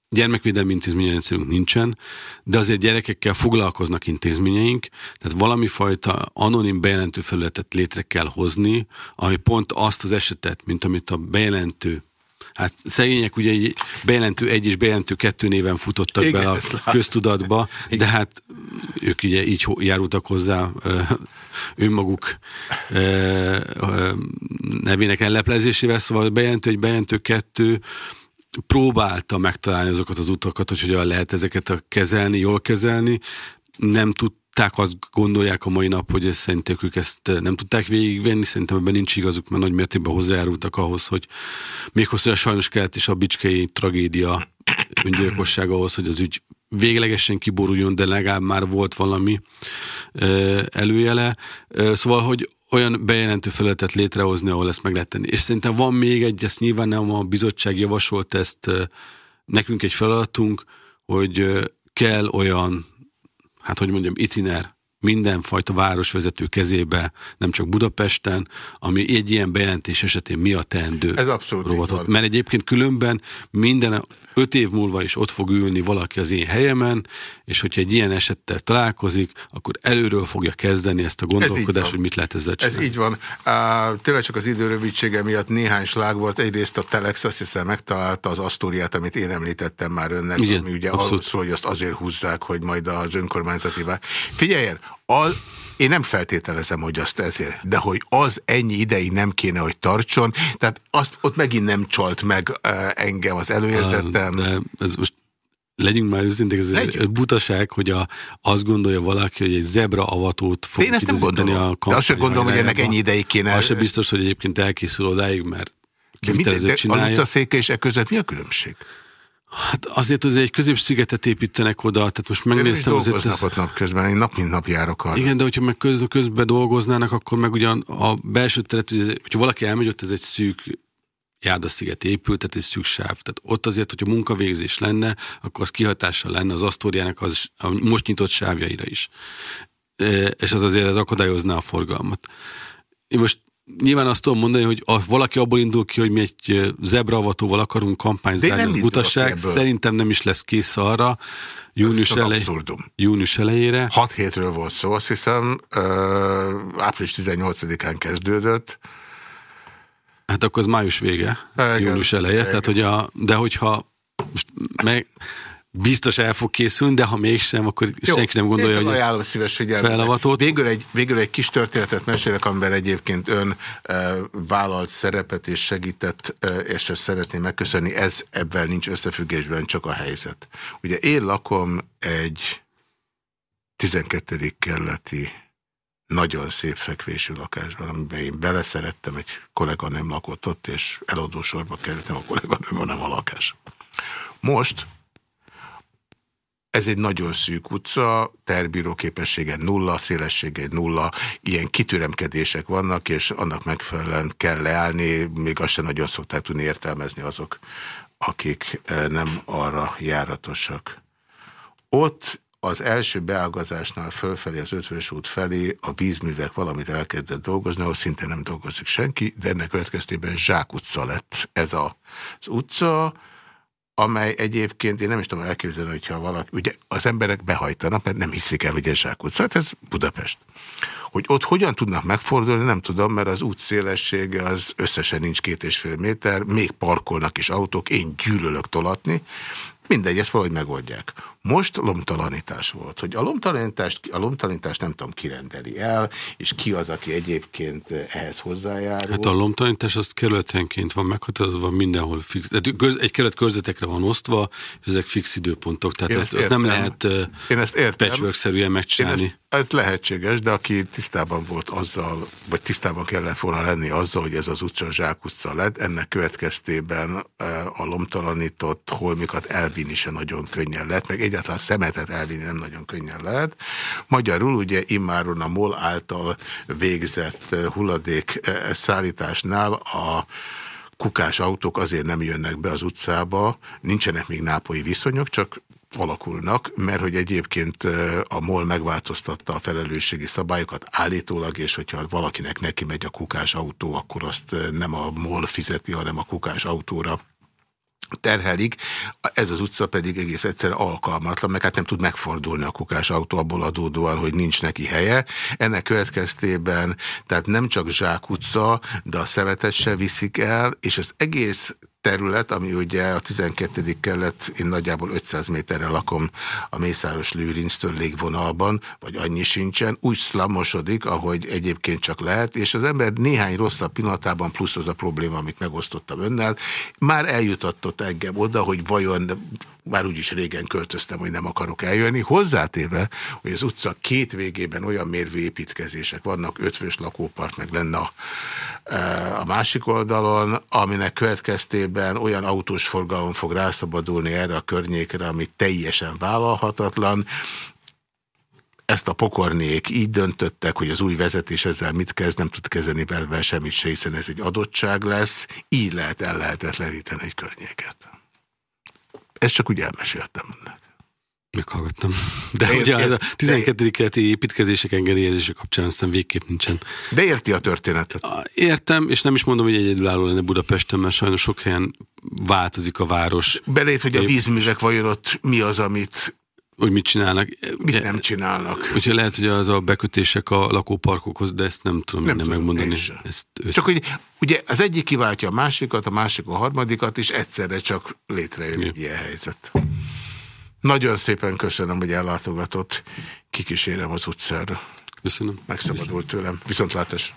gyermekvédelmi intézményrendszerünk nincsen, de azért gyerekekkel foglalkoznak intézményeink, tehát valami fajta anonim bejelentő felületet létre kell hozni, ami pont azt az esetet, mint amit a bejelentő Hát szegények ugye egy bejelentő egy és bejelentő kettő néven futottak Igen, be a köztudatba, de hát ők ugye így járultak hozzá önmaguk nevének elleplezésével, szóval bejelentő egy bejelentő kettő próbálta megtalálni azokat az utakat, hogy hogyan lehet ezeket kezelni, jól kezelni, nem tud tudták, azt gondolják a mai nap, hogy ezt szerintem ők ezt nem tudták végigvenni, szerintem ebben nincs igazuk, mert nagy mértékben hozzájárultak ahhoz, hogy méghozzá sajnos kellett is a bicskei tragédia öngyilkosság ahhoz, hogy az ügy véglegesen kiboruljon, de legalább már volt valami előjele. Szóval, hogy olyan bejelentő felületet létrehozni, ahol ezt meg lehet tenni. És szerintem van még egy, ezt nyilván nem a bizottság javasolt ezt, nekünk egy feladatunk, hogy kell olyan hát hogy mondjam, itiner mindenfajta városvezető kezébe, nem csak Budapesten, ami egy ilyen bejelentés esetén mi a teendő Ez abszolút rovatot. Mert egyébként különben minden öt év múlva is ott fog ülni valaki az én helyemen, és hogyha egy ilyen esettel találkozik, akkor előről fogja kezdeni ezt a gondolkodást, hogy mit lehet ezzel csinálni. Ez így van. Uh, tényleg csak az időrövidsége miatt néhány slág volt. Egyrészt a Telex azt hiszem megtalálta az Asztóriát, amit én említettem már önnek, Igen, ami ugye arról szól, hogy azt azért húzzák, hogy majd az önkormányzati... Figyeljen, az, én nem feltételezem, hogy azt ezért, de hogy az ennyi ideig nem kéne, hogy tartson, tehát azt ott megint nem csalt meg engem az előérzetem. De ez most legyünk már őszinték, ez Legyünk. egy butaság, hogy a, azt gondolja valaki, hogy egy zebra avatót fog én ezt nem gondolom. a De azt sem gondolom, hogy ennek ennyi ideig kéne. Az sem biztos, hogy egyébként elkészül odáig, mert de, minden, de a utcaszéke és e között mi a különbség? Hát azért, hogy egy középszigetet építenek oda, tehát most megnéztem Én azért... Ez... ott napközben, én nap mint nap járok arra. Igen, de hogyha meg köz, közben dolgoznának, akkor meg ugyan a belső teret, hogyha valaki elmegy, ott ez egy szűk járdasziget épült, tehát egy szűk sáv. Tehát ott azért, hogyha munkavégzés lenne, akkor az kihatással lenne az asztóriának az, a most nyitott sávjaira is. és az azért ez akadályozná a forgalmat. Én most nyilván azt tudom mondani, hogy a, valaki abból indul ki, hogy mi egy zebravatóval akarunk kampányzálni a utasság, szerintem nem is lesz kész arra, június, elej, június elejére. 6 hétről volt szó, azt hiszem, uh, április 18-án kezdődött. Hát akkor az május vége, Igen. június eleje, Igen. tehát hogy a, de hogyha most meg, biztos el fog készülni, de ha mégsem, akkor Jó, senki nem gondolja, hogy ajánlom szíves figyelmet. Végül egy, végül egy kis történetet mesélek, amiben egyébként ön e, vállalt szerepet és segített, e, és ezt szeretném megköszönni. Ez ebben nincs összefüggésben, csak a helyzet. Ugye én lakom egy 12. kerületi nagyon szép fekvésű lakásban, amiben én beleszerettem, egy kollega nem lakott ott, és eladósorba kerültem, a kolléganőm nem a lakás. Most ez egy nagyon szűk utca, terbíró képessége nulla, szélessége nulla, ilyen kitüremkedések vannak, és annak megfelelően kell leállni, még azt sem nagyon szokták tudni értelmezni azok, akik eh, nem arra járatosak. Ott az első beágazásnál fölfelé, az ötvös út felé a vízművek valamit elkezdett dolgozni, ahol szinte nem dolgozik senki, de ennek következtében Zsák utca lett ez az utca, amely egyébként, én nem is tudom elképzelni, hogyha valaki, ugye az emberek behajtanak, mert nem hiszik el, hogy ez zsákutca, hát ez Budapest. Hogy ott hogyan tudnak megfordulni, nem tudom, mert az út szélessége az összesen nincs két és fél méter, még parkolnak is autók, én gyűlölök tolatni, Mindegy, ezt valahogy megoldják. Most lomtalanítás volt, hogy a lomtalanítást, a lomtalanítást nem tudom, kirendeli el, és ki az, aki egyébként ehhez hozzájárul. Hát a lomtalanítás az kerületenként van meghatározva, mindenhol fix. Egy kerület körzetekre van osztva, és ezek fix időpontok, tehát Én ezt nem lehet Én ezt patchwork-szerűen megcsinálni. Én ezt ez lehetséges, de aki tisztában volt azzal, vagy tisztában kellett volna lenni azzal, hogy ez az utca zsákutca lett, ennek következtében a lomtalanított holmikat elvinni se nagyon könnyen lehet, meg egyáltalán szemetet elvinni nem nagyon könnyen lehet. Magyarul ugye immáron a MOL által végzett eh, hulladék eh, szállításnál a kukás autók azért nem jönnek be az utcába, nincsenek még nápolyi viszonyok, csak alakulnak, mert hogy egyébként a MOL megváltoztatta a felelősségi szabályokat állítólag, és hogyha valakinek neki megy a kukás autó, akkor azt nem a MOL fizeti, hanem a kukás autóra terhelik, ez az utca pedig egész egyszerűen alkalmatlan, meg hát nem tud megfordulni a kukás autó abból adódóan, hogy nincs neki helye. Ennek következtében, tehát nem csak Zsák utca, de a szemetet se viszik el, és az egész terület, ami ugye a 12. kellett, én nagyjából 500 méterre lakom a Mészáros Lőrinctől légvonalban, vagy annyi sincsen, úgy szlamosodik, ahogy egyébként csak lehet, és az ember néhány rosszabb pillanatában, plusz az a probléma, amit megosztottam önnel, már eljutatott engem oda, hogy vajon már úgyis régen költöztem, hogy nem akarok eljönni, hozzátéve, hogy az utca két végében olyan mérvű építkezések vannak, ötvös lakópark meg lenne a, e, a másik oldalon, aminek következtében olyan autós forgalom fog rászabadulni erre a környékre, ami teljesen vállalhatatlan, ezt a pokornék így döntöttek, hogy az új vezetés ezzel mit kezd, nem tud kezdeni belve semmit se, hiszen ez egy adottság lesz, így lehet el lehetetleníteni egy környéket. Ezt csak úgy elmeséltem önnek. Meghallgattam. De érti, ugye a 12. keleti építkezések engedélyezése kapcsán aztán végképp nincsen. De érti a történetet? Értem, és nem is mondom, hogy egyedülálló lenne Budapesten, mert sajnos sok helyen változik a város. Belét, hogy a vízművek vajon ott mi az, amit hogy mit csinálnak. Mit nem csinálnak. Úgyhogy lehet, hogy az a bekötések a lakóparkokhoz, de ezt nem tudom nem, tudom, megmondani. Ezt Csak hogy ugye az egyik kiváltja a másikat, a másik a harmadikat, és egyszerre csak létrejön egy ilyen helyzet. Nagyon szépen köszönöm, hogy ellátogatott. Kikísérem az utcára. Köszönöm. Megszabadult tőlem. Viszontlátás.